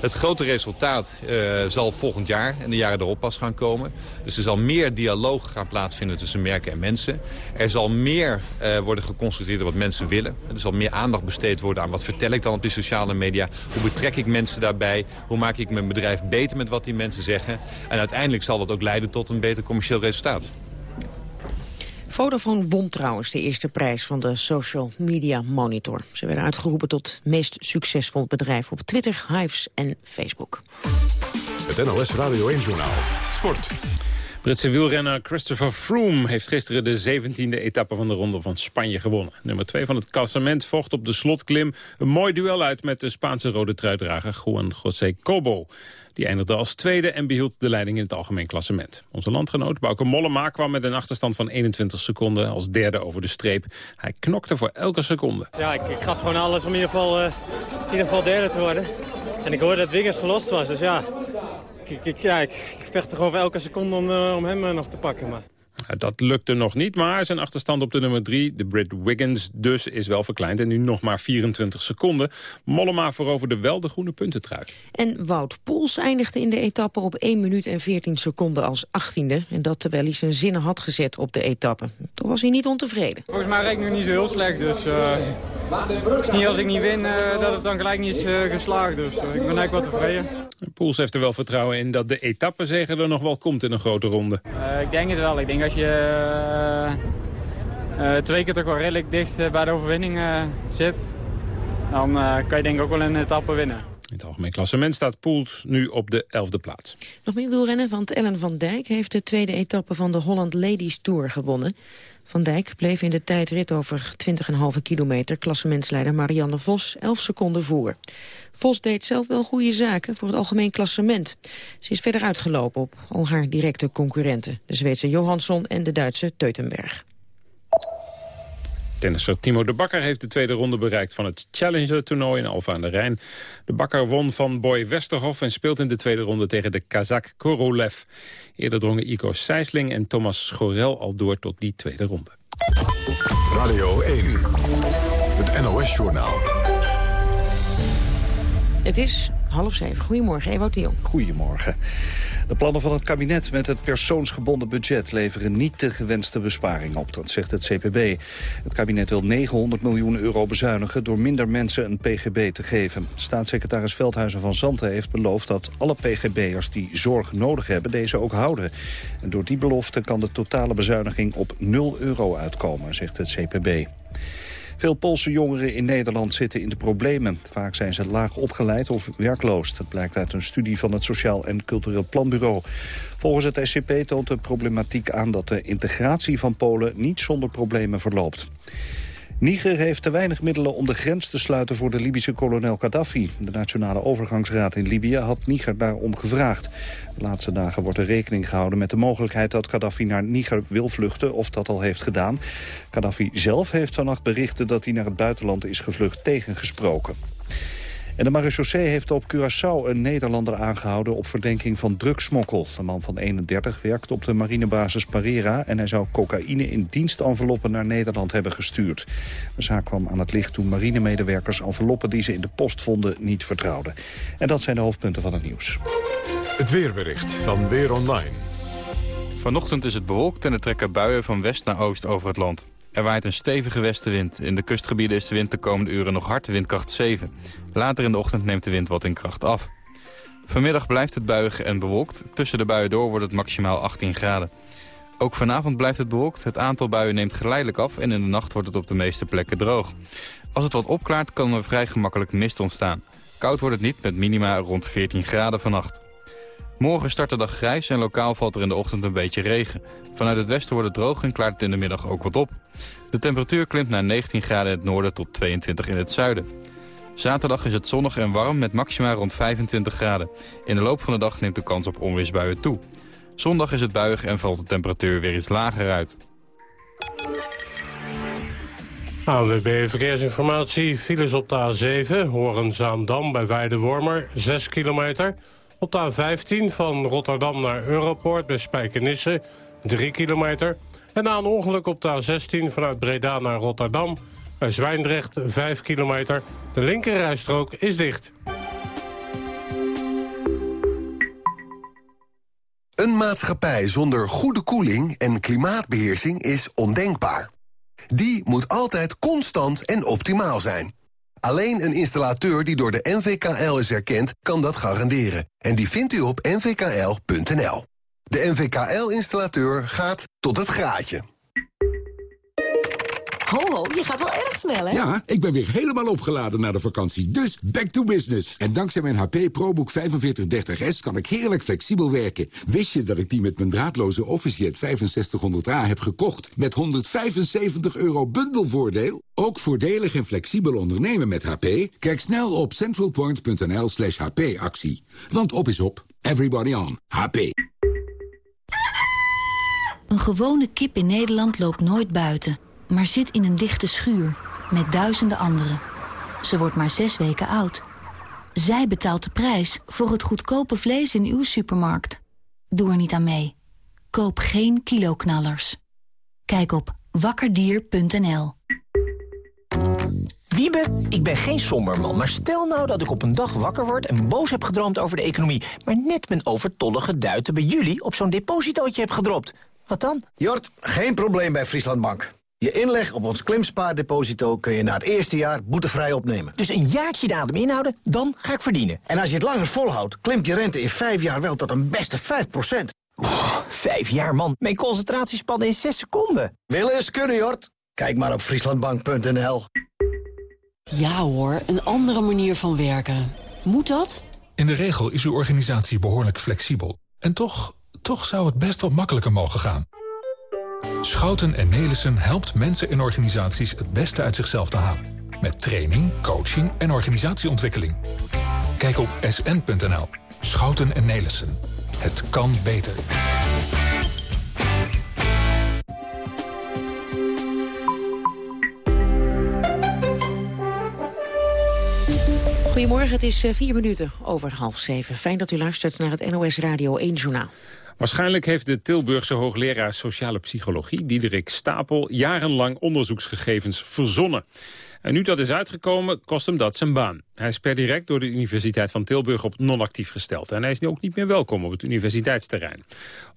Het grote resultaat uh, zal volgend jaar en de jaren erop pas gaan komen. Dus er zal meer dialoog gaan plaatsvinden tussen merken en mensen. Er zal meer uh, worden geconstateerd wat mensen willen. Er zal meer aandacht besteed worden aan wat vertel ik dan op die sociale media. Hoe betrek ik mensen daarbij? Hoe maak ik mijn bedrijf beter met wat die mensen zeggen? En uiteindelijk zal dat ook leiden tot een beter commercieel resultaat. Vodafone won trouwens de eerste prijs van de Social Media Monitor. Ze werden uitgeroepen tot meest succesvol bedrijf op Twitter, Hives en Facebook. Het NOS Radio 1-journaal. Sport. Britse wielrenner Christopher Froome heeft gisteren de 17e etappe van de Ronde van Spanje gewonnen. Nummer 2 van het klassement vocht op de slotklim een mooi duel uit met de Spaanse rode truitdrager Juan José Cobo. Die eindigde als tweede en behield de leiding in het algemeen klassement. Onze landgenoot Bauke Mollema kwam met een achterstand van 21 seconden als derde over de streep. Hij knokte voor elke seconde. Ja, ik, ik gaf gewoon alles om in ieder, geval, uh, in ieder geval derde te worden. En ik hoorde dat Wiggins gelost was, dus ja, ik, ik, ja, ik, vecht er gewoon voor elke seconde om, uh, om hem uh, nog te pakken. Maar. Dat lukte nog niet, maar zijn achterstand op de nummer 3, de Brit Wiggins, dus is wel verkleind. En nu nog maar 24 seconden. Mollema veroverde wel de groene puntentrui. En Wout Poels eindigde in de etappe op 1 minuut en 14 seconden als 18e. En dat terwijl hij zijn zinnen had gezet op de etappe. Toch was hij niet ontevreden. Volgens mij reed ik nu niet zo heel slecht, dus uh, het is niet als ik niet win uh, dat het dan gelijk niet is uh, geslaagd. Dus ik ben eigenlijk wel tevreden. Poels heeft er wel vertrouwen in dat de etappezege er nog wel komt in een grote ronde. ik denk het wel. Ik denk als je uh, twee keer toch wel redelijk dicht bij de overwinning uh, zit... dan uh, kan je denk ik ook wel een etappe winnen. In het algemeen klassement staat Poels nu op de elfde plaats. Nog meer wielrennen, want Ellen van Dijk heeft de tweede etappe van de Holland Ladies Tour gewonnen. Van Dijk bleef in de tijdrit over 20,5 kilometer klassementsleider Marianne Vos 11 seconden voor. Vos deed zelf wel goede zaken voor het algemeen klassement. Ze is verder uitgelopen op al haar directe concurrenten. De Zweedse Johansson en de Duitse Teutenberg. Tennisser Timo de Bakker heeft de tweede ronde bereikt van het Challenger-toernooi in Alfa aan de Rijn. De Bakker won van Boy Westerhof en speelt in de tweede ronde tegen de Kazak Korolev. Eerder drongen Ico Sijsling en Thomas Schorel al door tot die tweede ronde. Radio 1, het NOS-journaal. Het is half zeven. Goedemorgen, Ewout de. Goedemorgen. De plannen van het kabinet met het persoonsgebonden budget... leveren niet de gewenste besparing op, dat zegt het CPB. Het kabinet wil 900 miljoen euro bezuinigen... door minder mensen een pgb te geven. Staatssecretaris Veldhuizen van Zanten heeft beloofd... dat alle pgb'ers die zorg nodig hebben, deze ook houden. En door die belofte kan de totale bezuiniging op 0 euro uitkomen, zegt het CPB. Veel Poolse jongeren in Nederland zitten in de problemen. Vaak zijn ze laag opgeleid of werkloos. Dat blijkt uit een studie van het Sociaal en Cultureel Planbureau. Volgens het SCP toont de problematiek aan dat de integratie van Polen niet zonder problemen verloopt. Niger heeft te weinig middelen om de grens te sluiten voor de Libische kolonel Gaddafi. De Nationale Overgangsraad in Libië had Niger daarom gevraagd. De laatste dagen wordt er rekening gehouden met de mogelijkheid dat Gaddafi naar Niger wil vluchten of dat al heeft gedaan. Gaddafi zelf heeft vannacht berichten dat hij naar het buitenland is gevlucht tegengesproken. En de marechaussee heeft op Curaçao een Nederlander aangehouden op verdenking van drugsmokkel. De man van 31 werkt op de marinebasis Parera en hij zou cocaïne in dienstenveloppen naar Nederland hebben gestuurd. De zaak kwam aan het licht toen marinemedewerkers enveloppen die ze in de post vonden niet vertrouwden. En dat zijn de hoofdpunten van het nieuws. Het weerbericht van Weer Online. Vanochtend is het bewolkt en er trekken buien van west naar oost over het land. Er waait een stevige westenwind. In de kustgebieden is de wind de komende uren nog hard, windkracht 7. Later in de ochtend neemt de wind wat in kracht af. Vanmiddag blijft het buiig en bewolkt. Tussen de buien door wordt het maximaal 18 graden. Ook vanavond blijft het bewolkt. Het aantal buien neemt geleidelijk af en in de nacht wordt het op de meeste plekken droog. Als het wat opklaart kan er vrij gemakkelijk mist ontstaan. Koud wordt het niet met minima rond 14 graden vannacht. Morgen start de dag grijs en lokaal valt er in de ochtend een beetje regen. Vanuit het westen wordt het droog en klaart het in de middag ook wat op. De temperatuur klimt naar 19 graden in het noorden tot 22 in het zuiden. Zaterdag is het zonnig en warm met maxima rond 25 graden. In de loop van de dag neemt de kans op onweersbuien toe. Zondag is het buig en valt de temperatuur weer iets lager uit. ANWB Verkeersinformatie. Files op de A7, Horen-Zaandam bij Weidewormer, 6 kilometer. Op de A15 van Rotterdam naar Europoort bij Spijkenisse, 3 kilometer. En na een ongeluk op de A16 vanuit Breda naar Rotterdam... bij Zwijndrecht, 5 kilometer. De linkerrijstrook is dicht. Een maatschappij zonder goede koeling en klimaatbeheersing is ondenkbaar. Die moet altijd constant en optimaal zijn. Alleen een installateur die door de NVKL is erkend, kan dat garanderen. En die vindt u op nvkl.nl. De NVKL-installateur gaat tot het graadje. je gaat wel erg snel, hè? Ja, ik ben weer helemaal opgeladen na de vakantie. Dus back to business. En dankzij mijn HP ProBook 4530S kan ik heerlijk flexibel werken. Wist je dat ik die met mijn draadloze OfficeJet 6500A heb gekocht... met 175 euro bundelvoordeel? Ook voordelig en flexibel ondernemen met HP? Kijk snel op centralpoint.nl slash HP-actie. Want op is op. Everybody on. HP. Een gewone kip in Nederland loopt nooit buiten, maar zit in een dichte schuur met duizenden anderen. Ze wordt maar zes weken oud. Zij betaalt de prijs voor het goedkope vlees in uw supermarkt. Doe er niet aan mee. Koop geen kiloknallers. Kijk op wakkerdier.nl. Wiebe, ik ben geen somberman, maar stel nou dat ik op een dag wakker word... en boos heb gedroomd over de economie... maar net mijn overtollige duiten bij jullie op zo'n depositootje heb gedropt. Wat dan? Jort, geen probleem bij Frieslandbank. Je inleg op ons klimspaardeposito kun je na het eerste jaar boetevrij opnemen. Dus een jaartje de adem inhouden, dan ga ik verdienen. En als je het langer volhoudt, klimt je rente in vijf jaar wel tot een beste 5 oh, Vijf jaar, man. Mijn concentratiespannen in zes seconden. Willen eens kunnen, Jort. Kijk maar op frieslandbank.nl. Ja hoor, een andere manier van werken. Moet dat? In de regel is uw organisatie behoorlijk flexibel. En toch, toch zou het best wat makkelijker mogen gaan. Schouten en Nelissen helpt mensen en organisaties het beste uit zichzelf te halen. Met training, coaching en organisatieontwikkeling. Kijk op sn.nl. Schouten en Nelissen. Het kan beter. Goedemorgen, het is eh, vier minuten over half zeven. Fijn dat u luistert naar het NOS Radio 1 Journaal. Waarschijnlijk heeft de Tilburgse hoogleraar sociale psychologie... Diederik Stapel jarenlang onderzoeksgegevens verzonnen. En nu dat is uitgekomen, kost hem dat zijn baan. Hij is per direct door de Universiteit van Tilburg op non-actief gesteld. En hij is nu ook niet meer welkom op het universiteitsterrein.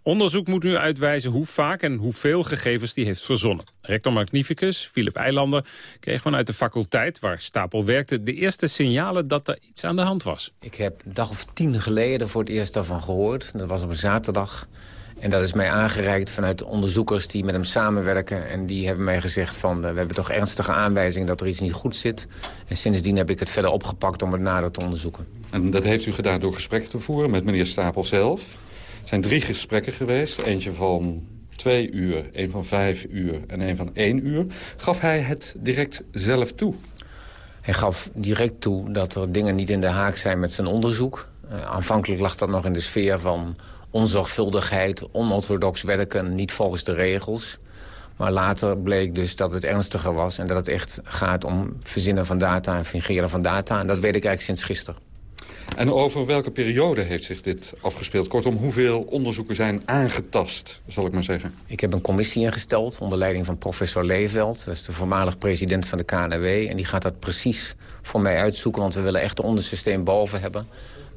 Onderzoek moet nu uitwijzen hoe vaak en hoeveel gegevens die heeft verzonnen. Rector Magnificus, Philip Eilander, kreeg vanuit de faculteit waar Stapel werkte... de eerste signalen dat er iets aan de hand was. Ik heb een dag of tien geleden voor het eerst daarvan gehoord. Dat was op een zaterdag. En dat is mij aangereikt vanuit onderzoekers die met hem samenwerken. En die hebben mij gezegd van, uh, we hebben toch ernstige aanwijzingen dat er iets niet goed zit. En sindsdien heb ik het verder opgepakt om het nader te onderzoeken. En dat heeft u gedaan door gesprekken te voeren met meneer Stapel zelf. Er zijn drie gesprekken geweest. Eentje van twee uur, een van vijf uur en een van één uur. Gaf hij het direct zelf toe? Hij gaf direct toe dat er dingen niet in de haak zijn met zijn onderzoek. Uh, aanvankelijk lag dat nog in de sfeer van onzorgvuldigheid, onorthodox werken, niet volgens de regels. Maar later bleek dus dat het ernstiger was... en dat het echt gaat om verzinnen van data en fingeren van data. En dat weet ik eigenlijk sinds gisteren. En over welke periode heeft zich dit afgespeeld? Kortom, hoeveel onderzoeken zijn aangetast, zal ik maar zeggen? Ik heb een commissie ingesteld onder leiding van professor Leeveld. Dat is de voormalig president van de KNW. En die gaat dat precies voor mij uitzoeken, want we willen echt een ondersysteem boven hebben.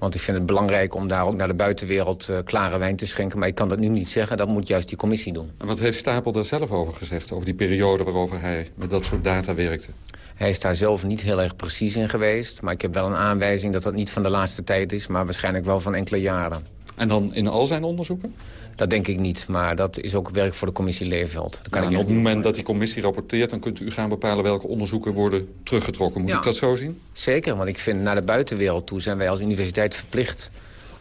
Want ik vind het belangrijk om daar ook naar de buitenwereld uh, klare wijn te schenken. Maar ik kan dat nu niet zeggen, dat moet juist die commissie doen. En wat heeft Stapel daar zelf over gezegd? Over die periode waarover hij met dat soort data werkte? Hij is daar zelf niet heel erg precies in geweest. Maar ik heb wel een aanwijzing dat dat niet van de laatste tijd is... maar waarschijnlijk wel van enkele jaren. En dan in al zijn onderzoeken? Dat denk ik niet, maar dat is ook werk voor de commissie Leerveld. kan ja, ik op het moment dat die commissie rapporteert... dan kunt u gaan bepalen welke onderzoeken worden teruggetrokken. Moet ik dat zo zien? Zeker, want ik vind naar de buitenwereld toe... zijn wij als universiteit verplicht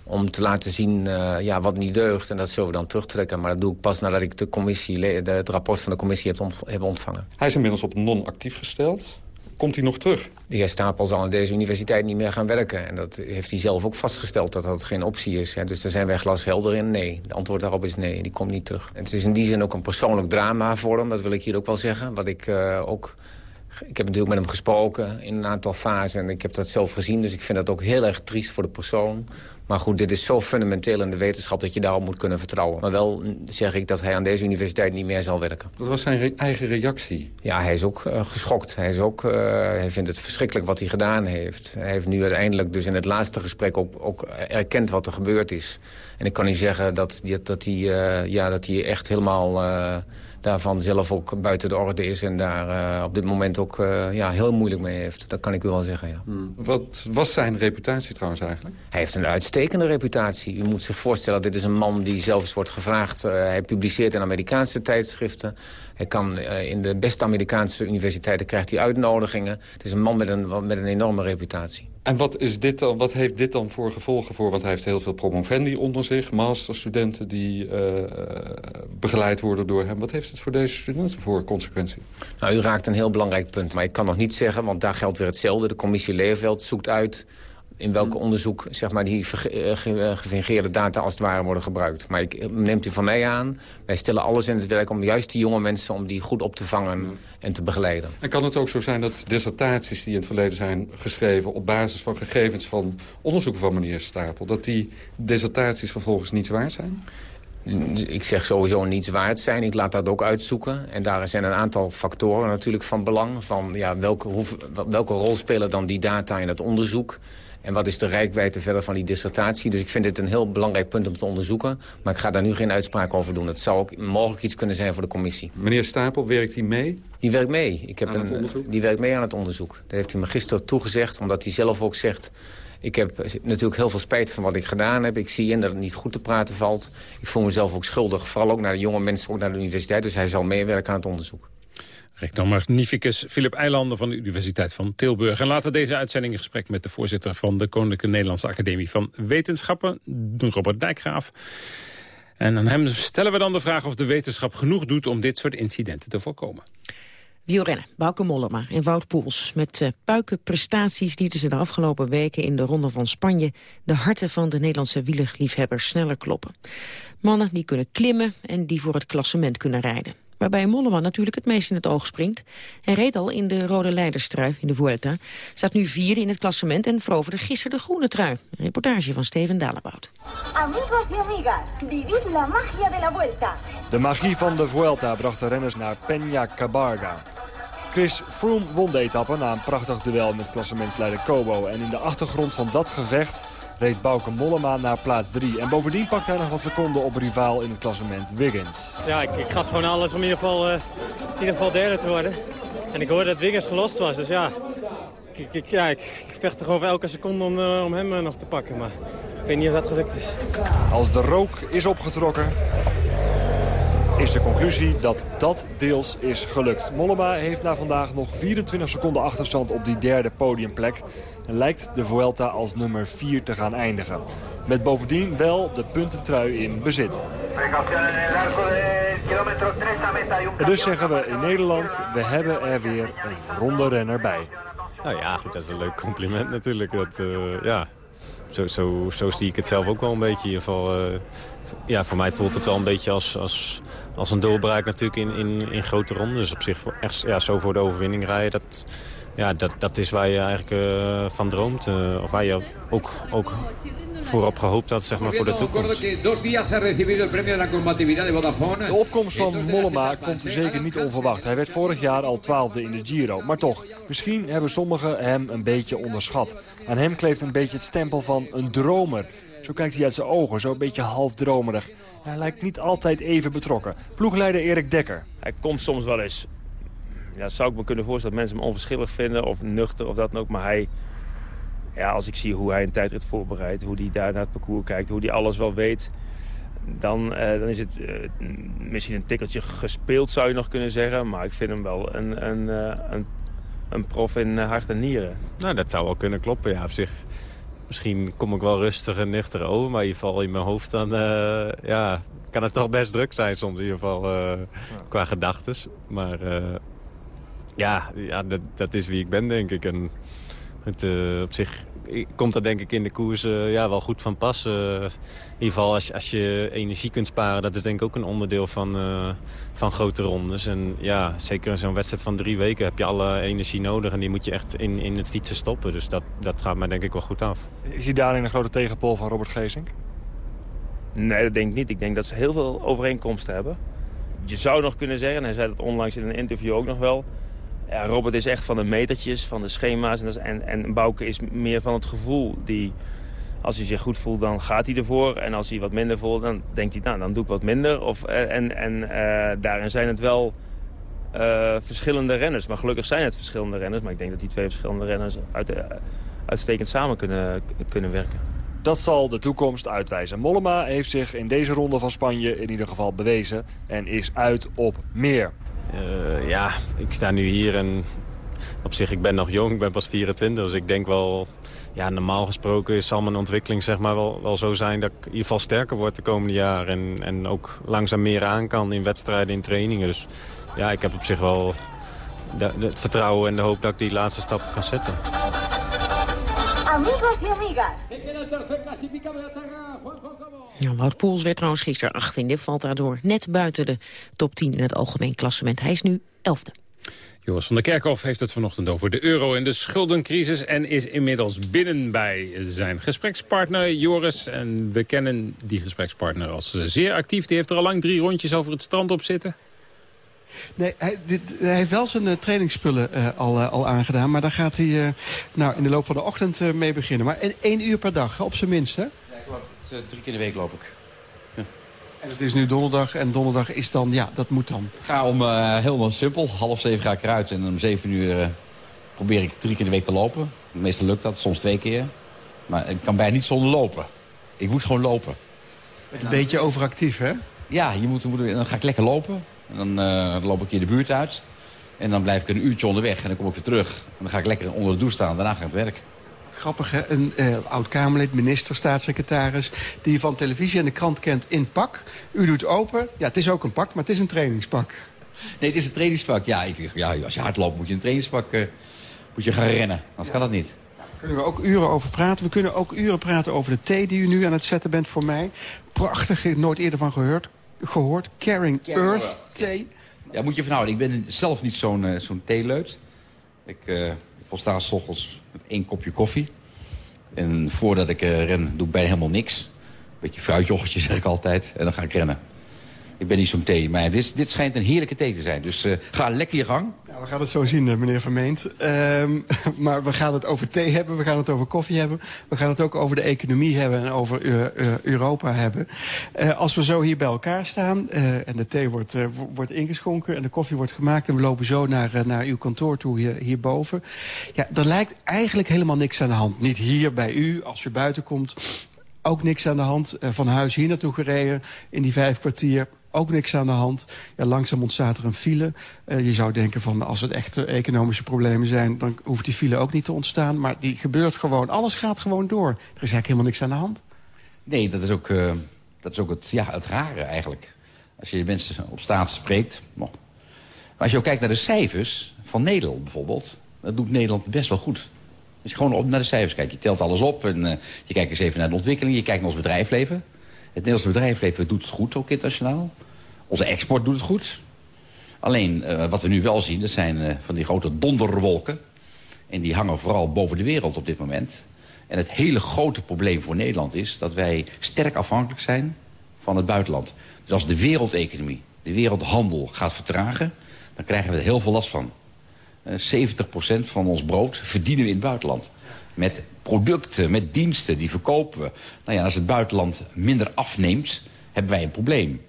om te laten zien uh, ja, wat niet deugt. En dat zullen we dan terugtrekken. Maar dat doe ik pas nadat ik de commissie, de, het rapport van de commissie heb, heb ontvangen. Hij is inmiddels op non-actief gesteld. Komt hij nog terug? De heer Stapel zal aan deze universiteit niet meer gaan werken. En dat heeft hij zelf ook vastgesteld dat dat geen optie is. Dus daar zijn wij glashelder in. Nee, de antwoord daarop is nee, die komt niet terug. Het is in die zin ook een persoonlijk drama voor hem. Dat wil ik hier ook wel zeggen. Wat ik uh, ook... Ik heb natuurlijk met hem gesproken in een aantal fasen. En ik heb dat zelf gezien. Dus ik vind dat ook heel erg triest voor de persoon. Maar goed, dit is zo fundamenteel in de wetenschap dat je daarop moet kunnen vertrouwen. Maar wel zeg ik dat hij aan deze universiteit niet meer zal werken. Wat was zijn re eigen reactie? Ja, hij is ook uh, geschokt. Hij, is ook, uh, hij vindt het verschrikkelijk wat hij gedaan heeft. Hij heeft nu uiteindelijk dus in het laatste gesprek ook, ook erkend wat er gebeurd is. En ik kan u zeggen dat, die, dat, hij, uh, ja, dat hij echt helemaal daarvan zelf ook buiten de orde is... en daar op dit moment ook eh, ja, heel moeilijk mee heeft. Dat kan ik u wel zeggen, ja. Hmm. Wat was zijn reputatie trouwens eigenlijk? Hij heeft een uitstekende reputatie. U moet zich voorstellen, dit is een man die zelfs wordt gevraagd... Uh, hij publiceert in Amerikaanse tijdschriften. Hij kan uh, in de beste Amerikaanse universiteiten krijgt hij uitnodigingen. Het is een man met een, met een enorme reputatie. En wat, is dit dan, wat heeft dit dan voor gevolgen voor? Want hij heeft heel veel promovendi onder zich. Masterstudenten die uh, begeleid worden door hem. Wat heeft het voor deze studenten voor consequentie? Nou, u raakt een heel belangrijk punt. Maar ik kan nog niet zeggen, want daar geldt weer hetzelfde. De commissie Leerveld zoekt uit in welke onderzoek zeg maar, die gefingeerde data als het ware worden gebruikt. Maar ik neemt u van mij aan, wij stellen alles in het werk om juist die jonge mensen om die goed op te vangen en te begeleiden. En kan het ook zo zijn dat dissertaties die in het verleden zijn geschreven op basis van gegevens van onderzoeken van meneer Stapel, dat die dissertaties vervolgens niets waard zijn? Ik zeg sowieso niets waard zijn. Ik laat dat ook uitzoeken. En daar zijn een aantal factoren natuurlijk van belang. Van, ja, welke, hoe, welke rol spelen dan die data in het onderzoek? En wat is de rijkwijde verder van die dissertatie? Dus ik vind dit een heel belangrijk punt om te onderzoeken. Maar ik ga daar nu geen uitspraak over doen. Het zou ook mogelijk iets kunnen zijn voor de commissie. Meneer Stapel, werkt hij mee? Die werkt mee. Ik heb een, die werkt mee aan het onderzoek. Dat heeft hij me gisteren toegezegd, omdat hij zelf ook zegt... Ik heb natuurlijk heel veel spijt van wat ik gedaan heb. Ik zie in dat het niet goed te praten valt. Ik voel mezelf ook schuldig, vooral ook naar de jonge mensen, ook naar de universiteit. Dus hij zal meewerken aan het onderzoek. Rector magnificus Philip Eilanden van de Universiteit van Tilburg. En later deze uitzending in gesprek met de voorzitter van de Koninklijke Nederlandse Academie van Wetenschappen, Robert Dijkgraaf. En aan hem stellen we dan de vraag of de wetenschap genoeg doet om dit soort incidenten te voorkomen. Wielrennen, Bauke Mollema en Wout Poels. Met uh, puikenprestaties lieten ze de afgelopen weken in de Ronde van Spanje... de harten van de Nederlandse wielerliefhebbers sneller kloppen. Mannen die kunnen klimmen en die voor het klassement kunnen rijden waarbij Mollema natuurlijk het meest in het oog springt. Hij reed al in de rode leiderstrui in de Vuelta. Staat nu vierde in het klassement en veroverde gisteren de groene trui. Een reportage van Steven Dalebout. Amigos y amigas, vivid la magia de la Vuelta. De magie van de Vuelta bracht de renners naar Peña Cabarga. Chris Froome won de etappe na een prachtig duel met klassementsleider Kobo. En in de achtergrond van dat gevecht reed Bauke Mollema naar plaats 3. En bovendien pakte hij nog wat seconden op rivaal in het klassement Wiggins. Ja, ik, ik gaf gewoon alles om in ieder, geval, uh, in ieder geval derde te worden. En ik hoorde dat Wiggins gelost was, dus ja... Ik, ik, ja, ik, ik vecht er gewoon elke seconde om, uh, om hem uh, nog te pakken, maar ik weet niet of dat gelukt is. Als de rook is opgetrokken, is de conclusie dat dat deels is gelukt. Mollema heeft na vandaag nog 24 seconden achterstand op die derde podiumplek. En lijkt de Vuelta als nummer 4 te gaan eindigen. Met bovendien wel de puntentrui in bezit. En dus zeggen we in Nederland, we hebben er weer een ronde renner bij. Nou ja, goed, dat is een leuk compliment natuurlijk. Dat, uh, ja, zo, zo, zo zie ik het zelf ook wel een beetje. In ieder geval, uh, ja, voor mij voelt het wel een beetje als, als, als een doorbraak natuurlijk in, in, in grote rondes. Dus op zich echt ja, zo voor de overwinning rijden, dat, ja, dat, dat is waar je eigenlijk uh, van droomt. Uh, of waar je ook, ook voorop gehoopt had zeg maar, voor de toekomst. De opkomst van Mollema komt zeker niet onverwacht. Hij werd vorig jaar al twaalfde in de Giro. Maar toch, misschien hebben sommigen hem een beetje onderschat. Aan hem kleeft een beetje het stempel van een dromer. Zo kijkt hij uit zijn ogen, zo een beetje half dromerig. Hij lijkt niet altijd even betrokken. Ploegleider Erik Dekker. Hij komt soms wel eens... Ja, zou ik me kunnen voorstellen dat mensen hem onverschillig vinden of nuchter of dat dan ook. Maar hij, ja, als ik zie hoe hij een tijdrit voorbereidt, hoe hij daar naar het parcours kijkt, hoe hij alles wel weet... Dan, uh, dan is het uh, misschien een tikkeltje gespeeld, zou je nog kunnen zeggen. Maar ik vind hem wel een, een, uh, een, een prof in hart en nieren. Nou, dat zou wel kunnen kloppen, ja, op zich misschien kom ik wel rustig en nuchter over. Maar in ieder geval in mijn hoofd dan uh, ja, kan het toch best druk zijn soms. In ieder geval ja. qua gedachten. Maar uh, ja, ja dat, dat, is wie ik ben denk ik. En het, op zich komt dat denk ik in de koers ja, wel goed van pas. in ieder geval als, als je energie kunt sparen. Dat is denk ik ook een onderdeel van, van grote rondes. En ja, zeker in zo'n wedstrijd van drie weken heb je alle energie nodig. En die moet je echt in, in het fietsen stoppen. Dus dat, dat gaat mij denk ik wel goed af. Is hij daarin een grote tegenpol van Robert Geesink? Nee, dat denk ik niet. Ik denk dat ze heel veel overeenkomsten hebben. Je zou nog kunnen zeggen, en hij zei dat onlangs in een interview ook nog wel... Ja, Robert is echt van de metertjes, van de schema's. En, en, en Bouke is meer van het gevoel. Die, als hij zich goed voelt, dan gaat hij ervoor. En als hij wat minder voelt, dan denkt hij, nou, dan doe ik wat minder. Of, en en uh, daarin zijn het wel eh, verschillende renners. Maar gelukkig zijn het verschillende renners. Maar ik denk dat die twee verschillende renners uit, uitstekend samen kunnen, kunnen werken. Dat zal de toekomst uitwijzen. Mollema heeft zich in deze ronde van Spanje in ieder geval bewezen. En is uit op meer. Uh, ja, ik sta nu hier en op zich, ik ben nog jong, ik ben pas 24. Dus ik denk wel, ja, normaal gesproken zal mijn ontwikkeling zeg maar, wel, wel zo zijn... dat ik in ieder geval sterker word de komende jaren. En, en ook langzaam meer aan kan in wedstrijden, in trainingen. Dus ja, ik heb op zich wel het vertrouwen en de hoop dat ik die laatste stap kan zetten. Amigos y amigas. Ja, Wout Poels werd trouwens gisteren 18e, valt daardoor net buiten de top 10 in het algemeen klassement. Hij is nu 11e. Joris van der Kerkhoff heeft het vanochtend over de euro en de schuldencrisis... en is inmiddels binnen bij zijn gesprekspartner Joris. En we kennen die gesprekspartner als zeer actief. Die heeft er al lang drie rondjes over het strand op zitten. Nee, hij, dit, hij, heeft wel zijn uh, trainingsspullen uh, al, uh, al aangedaan. Maar daar gaat hij nou, in de loop van de ochtend mee beginnen. Maar één uur per dag, op zijn minst, hè? Ja, ik loop, drie keer in de week loop ik. Ja. En het is nu donderdag en donderdag is dan, ja, dat moet dan. Ik ga om helemaal simpel. Half zeven ga ik eruit en om zeven uur probeer ik drie keer in de week te lopen. Meestal lukt dat, soms twee keer. Maar ik kan bijna niet zonder lopen. Ik moet gewoon lopen. Een beetje overactief, hè? Ja, je moet, dan ga ik lekker lopen. En dan uh, loop ik hier de buurt uit. En dan blijf ik een uurtje onderweg en dan kom ik weer terug. En dan ga ik lekker onder de douche staan. Daarna ga ik het werk. Grappig, hè? Een uh, oud-Kamerlid, minister, staatssecretaris... die je van televisie en de krant kent in pak. U doet open. Ja, het is ook een pak, maar het is een trainingspak. Nee, het is een trainingspak. Ja, ik, ja als je hard loopt moet je een trainingspak uh, moet je gaan rennen. Anders ja. kan dat niet. Daar kunnen we ook uren over praten. We kunnen ook uren praten over de thee die u nu aan het zetten bent voor mij. Prachtig, nooit eerder van gehoord gehoord. Caring, Earth thee. Ja, moet je van houden. Ik ben zelf niet zo'n uh, zo'n theeleut. Ik, uh, ik volsta s ochtends met één kopje koffie. En voordat ik uh, ren doe ik bijna helemaal niks. Beetje fruitjoggetje zeg ik altijd. En dan ga ik rennen. Ik ben niet zo'n thee, maar dit, dit schijnt een heerlijke thee te zijn. Dus uh, ga lekker gang. Ja, we gaan het zo zien, meneer Vermeend. Um, maar we gaan het over thee hebben, we gaan het over koffie hebben. We gaan het ook over de economie hebben en over uh, Europa hebben. Als we zo hier bij elkaar staan en de thee wordt, wordt ingeschonken... en de koffie wordt gemaakt en we lopen zo naar, naar uw kantoor toe hier, hierboven... ja, er lijkt eigenlijk helemaal niks aan de hand. Niet hier bij u, als u buiten komt... Ook niks aan de hand. Van huis hier naartoe gereden in die vijf kwartier ook niks aan de hand. Ja, langzaam ontstaat er een file. Uh, je zou denken van als het echte economische problemen zijn... dan hoeft die file ook niet te ontstaan. Maar die gebeurt gewoon. Alles gaat gewoon door. Er is eigenlijk helemaal niks aan de hand. Nee, dat is ook, uh, dat is ook het, ja, het rare eigenlijk. Als je mensen op straat spreekt. Maar als je ook kijkt naar de cijfers van Nederland bijvoorbeeld... dan doet Nederland best wel goed. Als je gewoon op naar de cijfers kijkt. Je telt alles op en uh, je kijkt eens even naar de ontwikkeling. Je kijkt naar ons bedrijfsleven. Het Nederlandse bedrijfsleven doet het goed, ook internationaal. Onze export doet het goed. Alleen, uh, wat we nu wel zien, dat zijn uh, van die grote donderwolken. En die hangen vooral boven de wereld op dit moment. En het hele grote probleem voor Nederland is... dat wij sterk afhankelijk zijn van het buitenland. Dus als de wereldeconomie, de wereldhandel gaat vertragen... dan krijgen we er heel veel last van. Uh, 70% van ons brood verdienen we in het buitenland. Met producten, met diensten, die verkopen we. Nou ja, als het buitenland minder afneemt, hebben wij een probleem.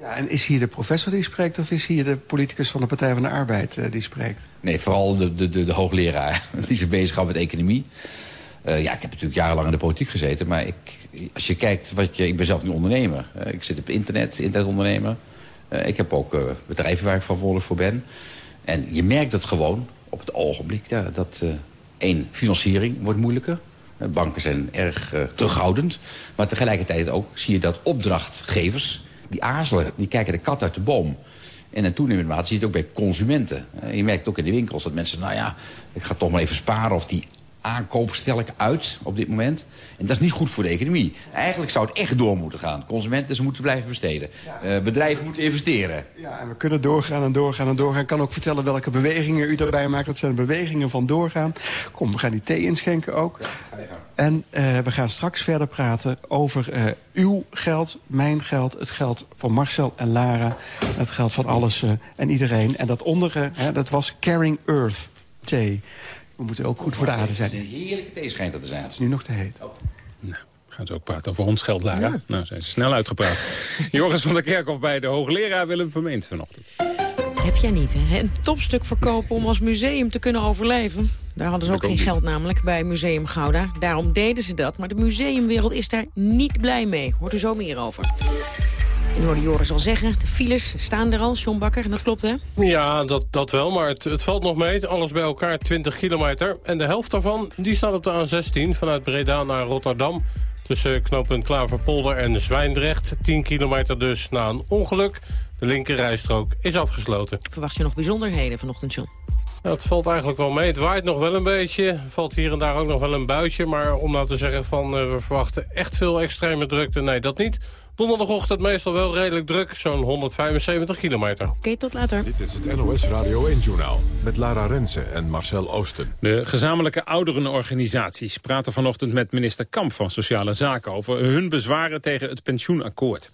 Ja, en is hier de professor die spreekt of is hier de politicus van de Partij van de Arbeid uh, die spreekt? Nee, vooral de, de, de, de hoogleraar die zich bezighoudt met economie. Uh, ja, ik heb natuurlijk jarenlang in de politiek gezeten, maar ik, als je kijkt wat je... Ik ben zelf nu ondernemer. Uh, ik zit op internet, internetondernemer. ik heb ook bedrijven waar ik verantwoordelijk voor ben. En je merkt het gewoon op het ogenblik ja, dat Eén, financiering wordt moeilijker. Banken zijn erg uh, terughoudend. Maar tegelijkertijd ook zie je dat opdrachtgevers... die aarzelen, die kijken de kat uit de boom. En in toenemende mate zie je het ook bij consumenten. Uh, je merkt ook in de winkels dat mensen... nou ja, ik ga toch maar even sparen of die aankoop stel ik uit op dit moment. En dat is niet goed voor de economie. Eigenlijk zou het echt door moeten gaan. Consumenten ze moeten blijven besteden. Ja. Uh, bedrijven moeten investeren. Ja, en we kunnen doorgaan en doorgaan en doorgaan. Ik kan ook vertellen welke bewegingen u daarbij maakt. Dat zijn bewegingen van doorgaan. Kom, we gaan die thee inschenken ook. Ja, en uh, we gaan straks verder praten over uh, uw geld, mijn geld... het geld van Marcel en Lara, het geld van alles en iedereen. En dat onderen, dat was Caring Earth Thee. We moeten ook goed voor de aarde zijn. Een heerlijke thee schijnt dat te zijn. Het is nu nog te heet. Oh. Nou, gaan ze ook praten over ons geld, Lara. Nou, zijn ze snel uitgepraat. Joris van der Kerkhof bij de hoogleraar Willem Vermeend vanochtend. heb jij niet, hè? Een topstuk verkopen om als museum te kunnen overleven. Daar hadden ze ook geen geld namelijk bij Museum Gouda. Daarom deden ze dat, maar de museumwereld is daar niet blij mee. Hoort u zo meer over. En hoorde Joris al zeggen, de files staan er al, John Bakker, en dat klopt hè? Ja, dat, dat wel, maar het, het valt nog mee. Alles bij elkaar 20 kilometer. En de helft daarvan die staat op de A16 vanuit Breda naar Rotterdam. Tussen knooppunt Klaverpolder en Zwijndrecht. 10 kilometer dus na een ongeluk. De linkerrijstrook is afgesloten. Verwacht je nog bijzonderheden vanochtend, John? Het valt eigenlijk wel mee. Het waait nog wel een beetje. Valt hier en daar ook nog wel een buitje. Maar om nou te zeggen van uh, we verwachten echt veel extreme drukte, nee, dat niet. Donderdagochtend meestal wel redelijk druk, zo'n 175 kilometer. Oké, okay, tot later. Dit is het NOS Radio 1-journaal met Lara Rensen en Marcel Oosten. De gezamenlijke ouderenorganisaties praten vanochtend met minister Kamp van Sociale Zaken... over hun bezwaren tegen het pensioenakkoord.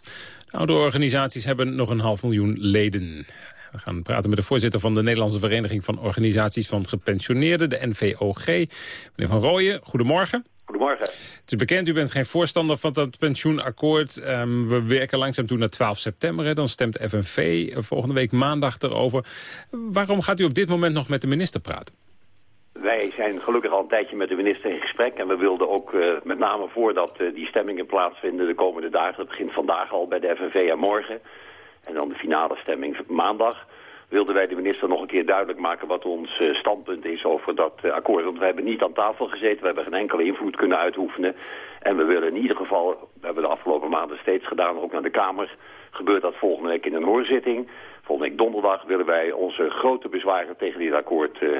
De ouderenorganisaties hebben nog een half miljoen leden. We gaan praten met de voorzitter van de Nederlandse Vereniging van Organisaties van Gepensioneerden, de NVOG. Meneer Van Rooyen, goedemorgen. Goedemorgen. Het is bekend, u bent geen voorstander van dat pensioenakkoord. Um, we werken langzaam toe naar 12 september. Hè. Dan stemt FNV volgende week maandag erover. Waarom gaat u op dit moment nog met de minister praten? Wij zijn gelukkig al een tijdje met de minister in gesprek. En we wilden ook uh, met name voordat uh, die stemmingen plaatsvinden de komende dagen. Dat begint vandaag al bij de FNV en morgen. En dan de finale stemming maandag wilden wij de minister nog een keer duidelijk maken wat ons uh, standpunt is over dat uh, akkoord. Want we hebben niet aan tafel gezeten, we hebben geen enkele invloed kunnen uitoefenen. En we willen in ieder geval, we hebben de afgelopen maanden steeds gedaan, ook naar de Kamer, gebeurt dat volgende week in een hoorzitting. Volgende week donderdag willen wij onze grote bezwaren tegen dit akkoord uh,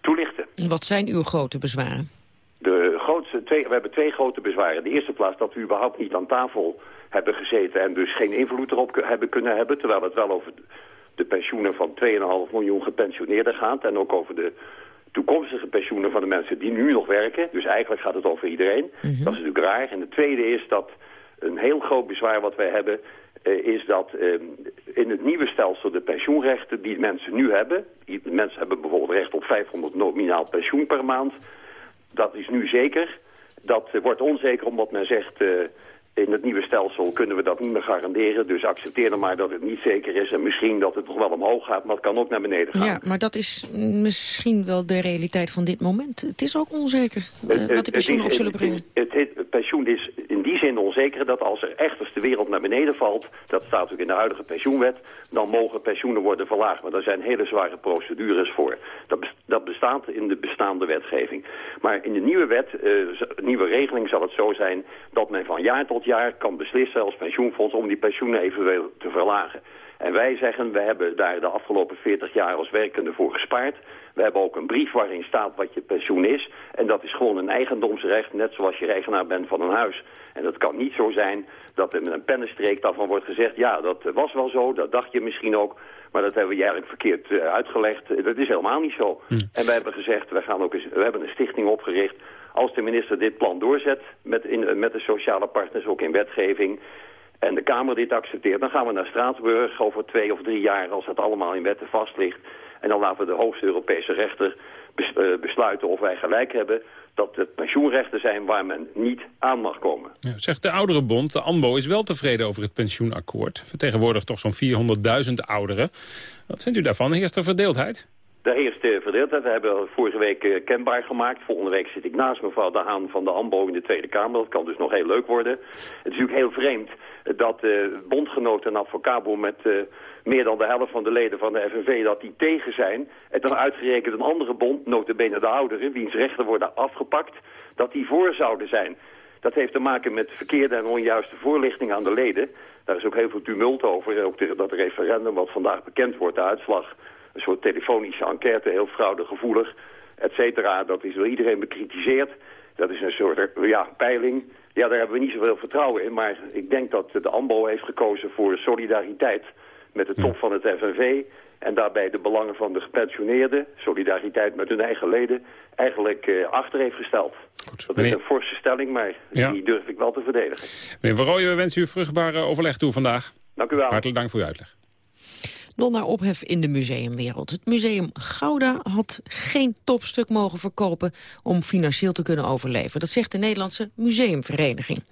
toelichten. Wat zijn uw grote bezwaren? De grootste, twee, we hebben twee grote bezwaren. De eerste plaats dat we überhaupt niet aan tafel hebben gezeten en dus geen invloed erop hebben kunnen hebben, terwijl het wel over de pensioenen van 2,5 miljoen gepensioneerden gaat. En ook over de toekomstige pensioenen van de mensen die nu nog werken. Dus eigenlijk gaat het over iedereen. Mm -hmm. Dat is natuurlijk raar. En de tweede is dat een heel groot bezwaar wat wij hebben... Uh, is dat uh, in het nieuwe stelsel de pensioenrechten die mensen nu hebben... Die mensen hebben bijvoorbeeld recht op 500 nominaal pensioen per maand. Dat is nu zeker. Dat uh, wordt onzeker omdat men zegt in het nieuwe stelsel kunnen we dat niet meer garanderen. Dus accepteer dan maar dat het niet zeker is. En misschien dat het nog wel omhoog gaat, maar het kan ook naar beneden gaan. Ja, maar dat is misschien wel de realiteit van dit moment. Het is ook onzeker uh, wat de pensioenen op zullen brengen. Het, het, het, pensioen is in die zin onzeker dat als er echt de wereld naar beneden valt... dat staat ook in de huidige pensioenwet... dan mogen pensioenen worden verlaagd. Maar daar zijn hele zware procedures voor. Dat, dat bestaat in de bestaande wetgeving. Maar in de nieuwe wet, uh, nieuwe regeling zal het zo zijn... dat men van jaar tot jaar kan beslissen als pensioenfonds om die pensioenen eventueel te verlagen. En wij zeggen, we hebben daar de afgelopen 40 jaar als werkende voor gespaard. We hebben ook een brief waarin staat wat je pensioen is. En dat is gewoon een eigendomsrecht, net zoals je eigenaar bent van een huis. En dat kan niet zo zijn dat er met een pennenstreek daarvan wordt gezegd... ja, dat was wel zo, dat dacht je misschien ook... maar dat hebben we eigenlijk verkeerd uh, uitgelegd. Dat is helemaal niet zo. Hm. En wij hebben gezegd, we, gaan ook eens, we hebben een stichting opgericht... als de minister dit plan doorzet met, in, met de sociale partners, ook in wetgeving... en de Kamer dit accepteert, dan gaan we naar Straatsburg over twee of drie jaar... als dat allemaal in wetten vast ligt... En dan laten we de hoogste Europese rechter besluiten of wij gelijk hebben... dat het pensioenrechten zijn waar men niet aan mag komen. Ja, zegt de Ouderenbond, de ANBO is wel tevreden over het pensioenakkoord. Vertegenwoordigt toch zo'n 400.000 ouderen. Wat vindt u daarvan? Heerst er verdeeldheid? De eerste verdeeldheid. We hebben vorige week uh, kenbaar gemaakt. Volgende week zit ik naast mevrouw De Haan van de ANBO in de Tweede Kamer. Dat kan dus nog heel leuk worden. Het is natuurlijk heel vreemd dat uh, bondgenoten en advocabo met uh, meer dan de helft van de leden van de FNV dat die tegen zijn. En dan uitgerekend een andere bond, notabene de ouderen, wiens rechten worden afgepakt, dat die voor zouden zijn. Dat heeft te maken met verkeerde en onjuiste voorlichting aan de leden. Daar is ook heel veel tumult over. Ook dat referendum wat vandaag bekend wordt, de uitslag een soort telefonische enquête, heel fraudegevoelig, et cetera. Dat is door iedereen bekritiseerd. Dat is een soort ja, peiling. Ja, daar hebben we niet zoveel vertrouwen in. Maar ik denk dat de AMBO heeft gekozen voor solidariteit met de top van het FNV. En daarbij de belangen van de gepensioneerden, solidariteit met hun eigen leden, eigenlijk uh, achter heeft gesteld. Goed, dat meneer... is een forse stelling, maar ja. die durf ik wel te verdedigen. Meneer Van Rooyen, we wensen u vruchtbare overleg toe vandaag. Dank u wel. Hartelijk dank voor uw uitleg. Dan naar ophef in de museumwereld. Het museum Gouda had geen topstuk mogen verkopen om financieel te kunnen overleven. Dat zegt de Nederlandse Museumvereniging.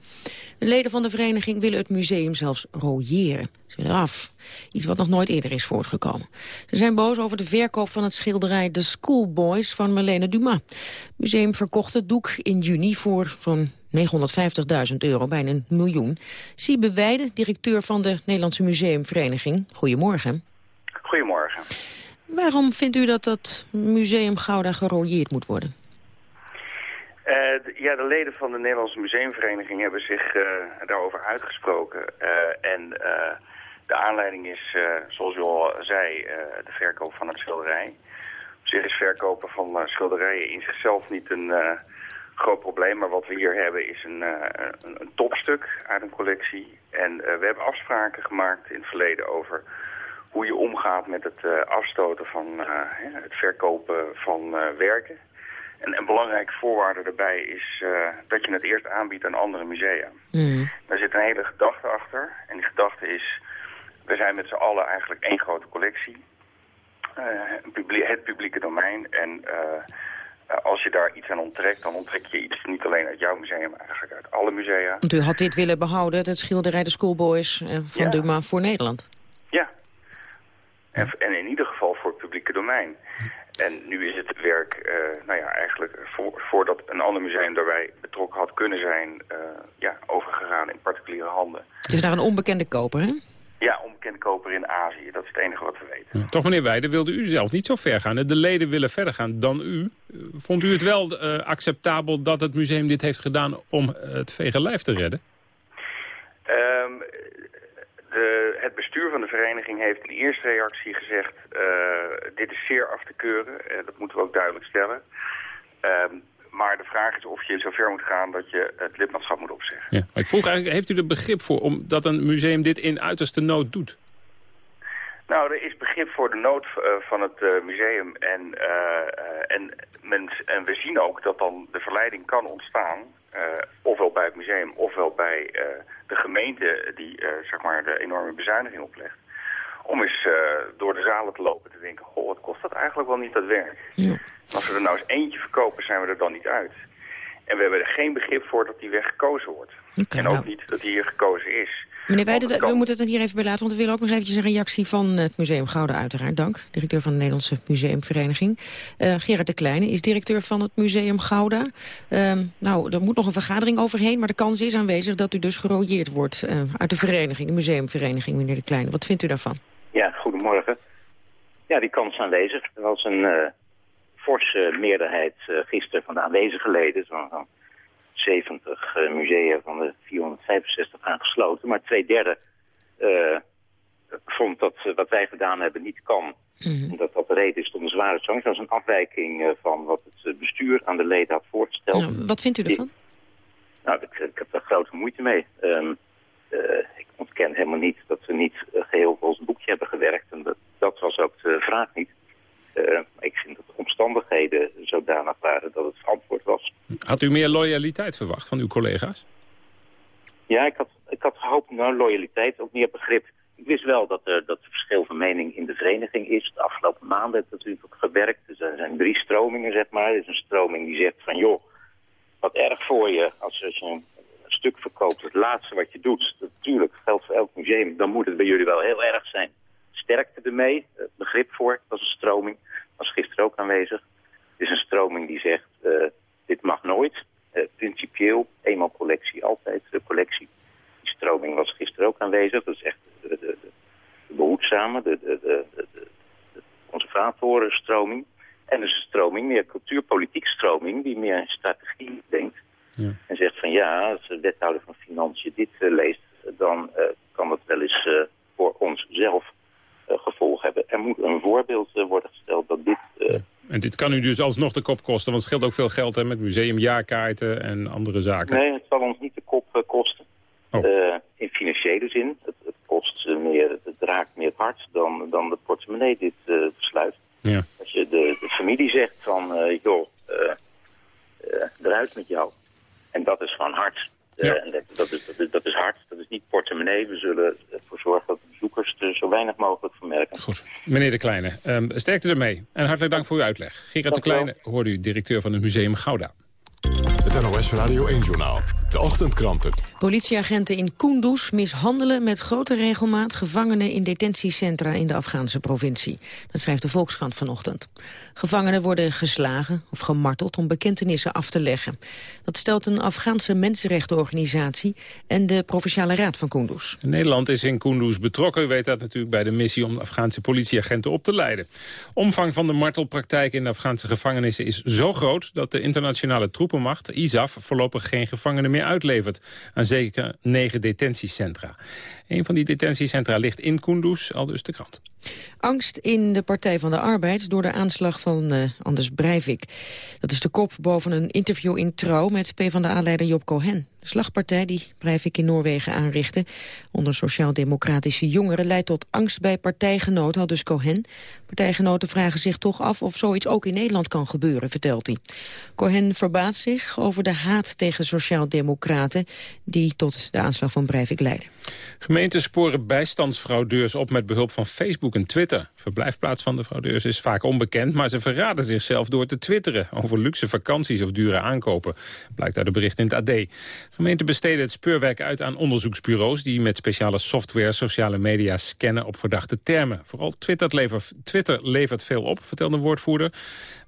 De leden van de vereniging willen het museum zelfs rooieren. Ze willen af. Iets wat nog nooit eerder is voortgekomen. Ze zijn boos over de verkoop van het schilderij The Schoolboys van Marlene Dumas. Het museum verkocht het doek in juni voor zo'n 950.000 euro, bijna een miljoen. Siebe Weide, directeur van de Nederlandse Museumvereniging. Goedemorgen. Goedemorgen. Waarom vindt u dat dat museum Gouda gerooieerd moet worden? Uh, ja, de leden van de Nederlandse Museumvereniging hebben zich uh, daarover uitgesproken. Uh, en de aanleiding is, zoals u al zei, de verkoop van het schilderij. Op zich is verkopen van schilderijen in zichzelf niet een groot probleem. Maar wat we hier hebben is een, een, een topstuk uit een collectie. En we hebben afspraken gemaakt in het verleden over hoe je omgaat met het afstoten van het verkopen van werken. En een belangrijke voorwaarde daarbij is uh, dat je het eerst aanbiedt aan andere musea. Mm. Daar zit een hele gedachte achter. En die gedachte is, we zijn met z'n allen eigenlijk één grote collectie. Uh, het publieke domein. En uh, als je daar iets aan onttrekt, dan onttrek je iets niet alleen uit jouw museum, maar eigenlijk uit alle musea. Want u had dit willen behouden, het schilderij De Schoolboys van ja. Dumas voor Nederland. En, en in ieder geval voor het publieke domein. En nu is het werk, uh, nou ja, eigenlijk voor, voordat een ander museum daarbij betrokken had kunnen zijn, uh, ja, overgegaan in particuliere handen. Het is naar een onbekende koper, hè? Ja, onbekende koper in Azië. Dat is het enige wat we weten. Ja, toch, meneer Weijden, wilde u zelf niet zo ver gaan. De leden willen verder gaan dan u. Vond u het wel uh, acceptabel dat het museum dit heeft gedaan om het vege lijf te redden? Um, de, het bestuur van de vereniging heeft in eerste reactie gezegd... Uh, dit is zeer af te keuren, uh, dat moeten we ook duidelijk stellen. Uh, maar de vraag is of je zo ver moet gaan dat je het lidmaatschap moet opzeggen. Ja, maar ik vroeg eigenlijk, heeft u er begrip voor omdat een museum dit in uiterste nood doet? Nou, er is begrip voor de nood van het museum. En, uh, en, men, en we zien ook dat dan de verleiding kan ontstaan... ofwel bij het museum ofwel bij de gemeente die zeg maar de enorme bezuiniging oplegt... om eens door de zalen te lopen te denken... goh, wat kost dat eigenlijk wel niet, dat werk? Ja. als we er nou eens eentje verkopen, zijn we er dan niet uit. En we hebben er geen begrip voor dat die weg gekozen wordt. Okay, en ook nou. niet dat die hier gekozen is... Meneer Weijden, we moeten het hier even bij laten, want we willen ook nog eventjes een reactie van het Museum Gouden uiteraard. Dank, directeur van de Nederlandse Museumvereniging. Uh, Gerard de Kleine is directeur van het Museum Gouda. Uh, nou, er moet nog een vergadering overheen, maar de kans is aanwezig dat u dus gerooieerd wordt uh, uit de vereniging, de museumvereniging, meneer de Kleine. Wat vindt u daarvan? Ja, goedemorgen. Ja, die kans is aanwezig. Er was een forse meerderheid gisteren van de aanwezige leden, van 70 uh, musea van de 465 aangesloten. Maar twee derde uh, vond dat uh, wat wij gedaan hebben niet kan. Mm -hmm. En dat dat de reden is tot een zware sanctie. Dat is een afwijking van wat het bestuur aan de leden had voorgesteld. Nou, wat vindt u ervan? nou, ik, ik, heb daar grote moeite mee. Um, ik ontken helemaal niet dat we niet geheel volgens boekje hebben gewerkt. En dat, dat was ook de vraag niet. Uh, ik vind dat de omstandigheden zodanig waren dat het verantwoord was. Had u meer loyaliteit verwacht van uw collega's? Ja, ik had, ik had gehoopt nou, loyaliteit, ook meer begrip. Ik wist wel dat er dat er verschil van mening in de vereniging is. De afgelopen maanden heb ik natuurlijk ook gewerkt. Dus er zijn drie stromingen, zeg maar. Er is een stroming die zegt van, joh, wat erg voor je als, als je een stuk verkoopt. Het laatste wat je doet, natuurlijk geldt voor elk museum. Dan moet het bij jullie wel heel erg zijn sterkte ermee, begrip voor, dat is een stroming, was gisteren ook aanwezig. Het is een stroming die zegt, uh, dit mag nooit, uh, principieel, eenmaal collectie, altijd de collectie. Die stroming was gisteren ook aanwezig, dat is echt de, de, de, de behoedzame, de, de, de, de, de conservatorenstroming. En dus een stroming, meer cultuurpolitiek stroming, die meer strategie denkt. Ja. En zegt van ja, als de wethouder van Financiën dit uh, leest, dan kan dat wel eens voor ons zelf uh, gevolg hebben. Er moet een voorbeeld uh, worden gesteld dat dit... Uh... En dit kan u dus alsnog de kop kosten, want het scheelt ook veel geld hè, met museumjaarkaarten en andere zaken. Nee, het zal ons niet de kop kosten. Oh. in financiële zin. Het, het kost meer, het raakt meer het hart dan, dan de portemonnee dit besluit. Ja. Als je de, de familie zegt van, joh, eruit met jou. En dat is van hart. Ja. dat, dat, is, dat, is, dat is hard, dat is niet portemonnee. We zullen ervoor zorgen dat het bezoek bezoekers er zo weinig mogelijk van merken. Goed. Meneer De Kleine, um, sterkte ermee. En hartelijk dank voor uw uitleg. Gerard De Kleine hoorde u directeur van het Museum Gouda. Het NOS Radio 1-journaal. De ochtendkranten. Politieagenten in Kunduz mishandelen met grote regelmaat gevangenen in detentiecentra in de Afghaanse provincie. Dat schrijft de Volkskrant vanochtend. Gevangenen worden geslagen of gemarteld om bekentenissen af te leggen. Dat stelt een Afghaanse mensenrechtenorganisatie en de Provinciale Raad van Kunduz. Nederland is in Kunduz betrokken. U weet dat natuurlijk bij de missie om de Afghaanse politieagenten op te leiden. Omvang van de martelpraktijk in de Afghaanse gevangenissen is zo groot dat de internationale troepenmacht, ISAF, voorlopig geen gevangenen meer uitlevert aan zeker negen detentiecentra. Een van die detentiecentra ligt in Kunduz, al dus de krant. Angst in de Partij van de Arbeid door de aanslag van uh, Anders Breivik. Dat is de kop boven een interview in Trouw met PvdA-leider Job Cohen. De slagpartij die Breivik in Noorwegen aanrichtte... onder sociaal-democratische jongeren leidt tot angst bij partijgenoten, al dus Cohen. Partijgenoten vragen zich toch af of zoiets ook in Nederland kan gebeuren, vertelt hij. Cohen verbaast zich over de haat tegen sociaal-democraten... die tot de aanslag van Breivik leidden. Gemeenten sporen bijstandsfraudeurs op met behulp van Facebook en Twitter. Verblijfplaats van de fraudeurs is vaak onbekend... maar ze verraden zichzelf door te twitteren... over luxe vakanties of dure aankopen. Blijkt uit de bericht in het AD. Gemeenten besteden het speurwerk uit aan onderzoeksbureaus... die met speciale software sociale media scannen op verdachte termen. Vooral Twitter levert, Twitter levert veel op, vertelde een woordvoerder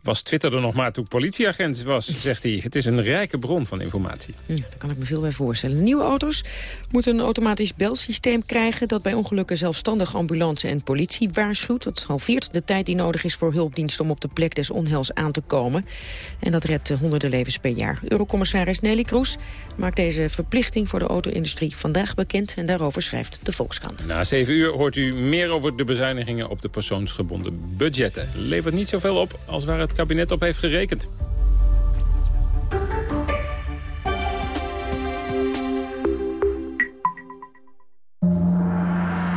was Twitter er nog maar toen politieagent was, zegt hij. Het is een rijke bron van informatie. Ja, daar kan ik me veel bij voorstellen. Nieuwe auto's moeten een automatisch belsysteem krijgen... dat bij ongelukken zelfstandig ambulance en politie waarschuwt. Dat halveert de tijd die nodig is voor hulpdiensten... om op de plek des onheils aan te komen. En dat redt honderden levens per jaar. Eurocommissaris Nelly Kroes maakt deze verplichting voor de auto-industrie vandaag bekend. En daarover schrijft de Volkskrant. Na zeven uur hoort u meer over de bezuinigingen op de persoonsgebonden budgetten. Levert niet zoveel op als waar het kabinet op heeft gerekend.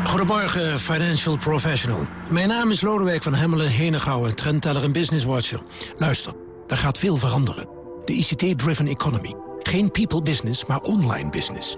Goedemorgen, financial professional. Mijn naam is Lodewijk van Hemmelen, Henegouwen, trendteller en businesswatcher. Luister, er gaat veel veranderen. De ICT-driven economy. Geen people business, maar online business.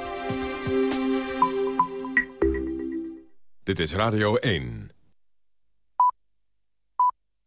Dit is Radio 1.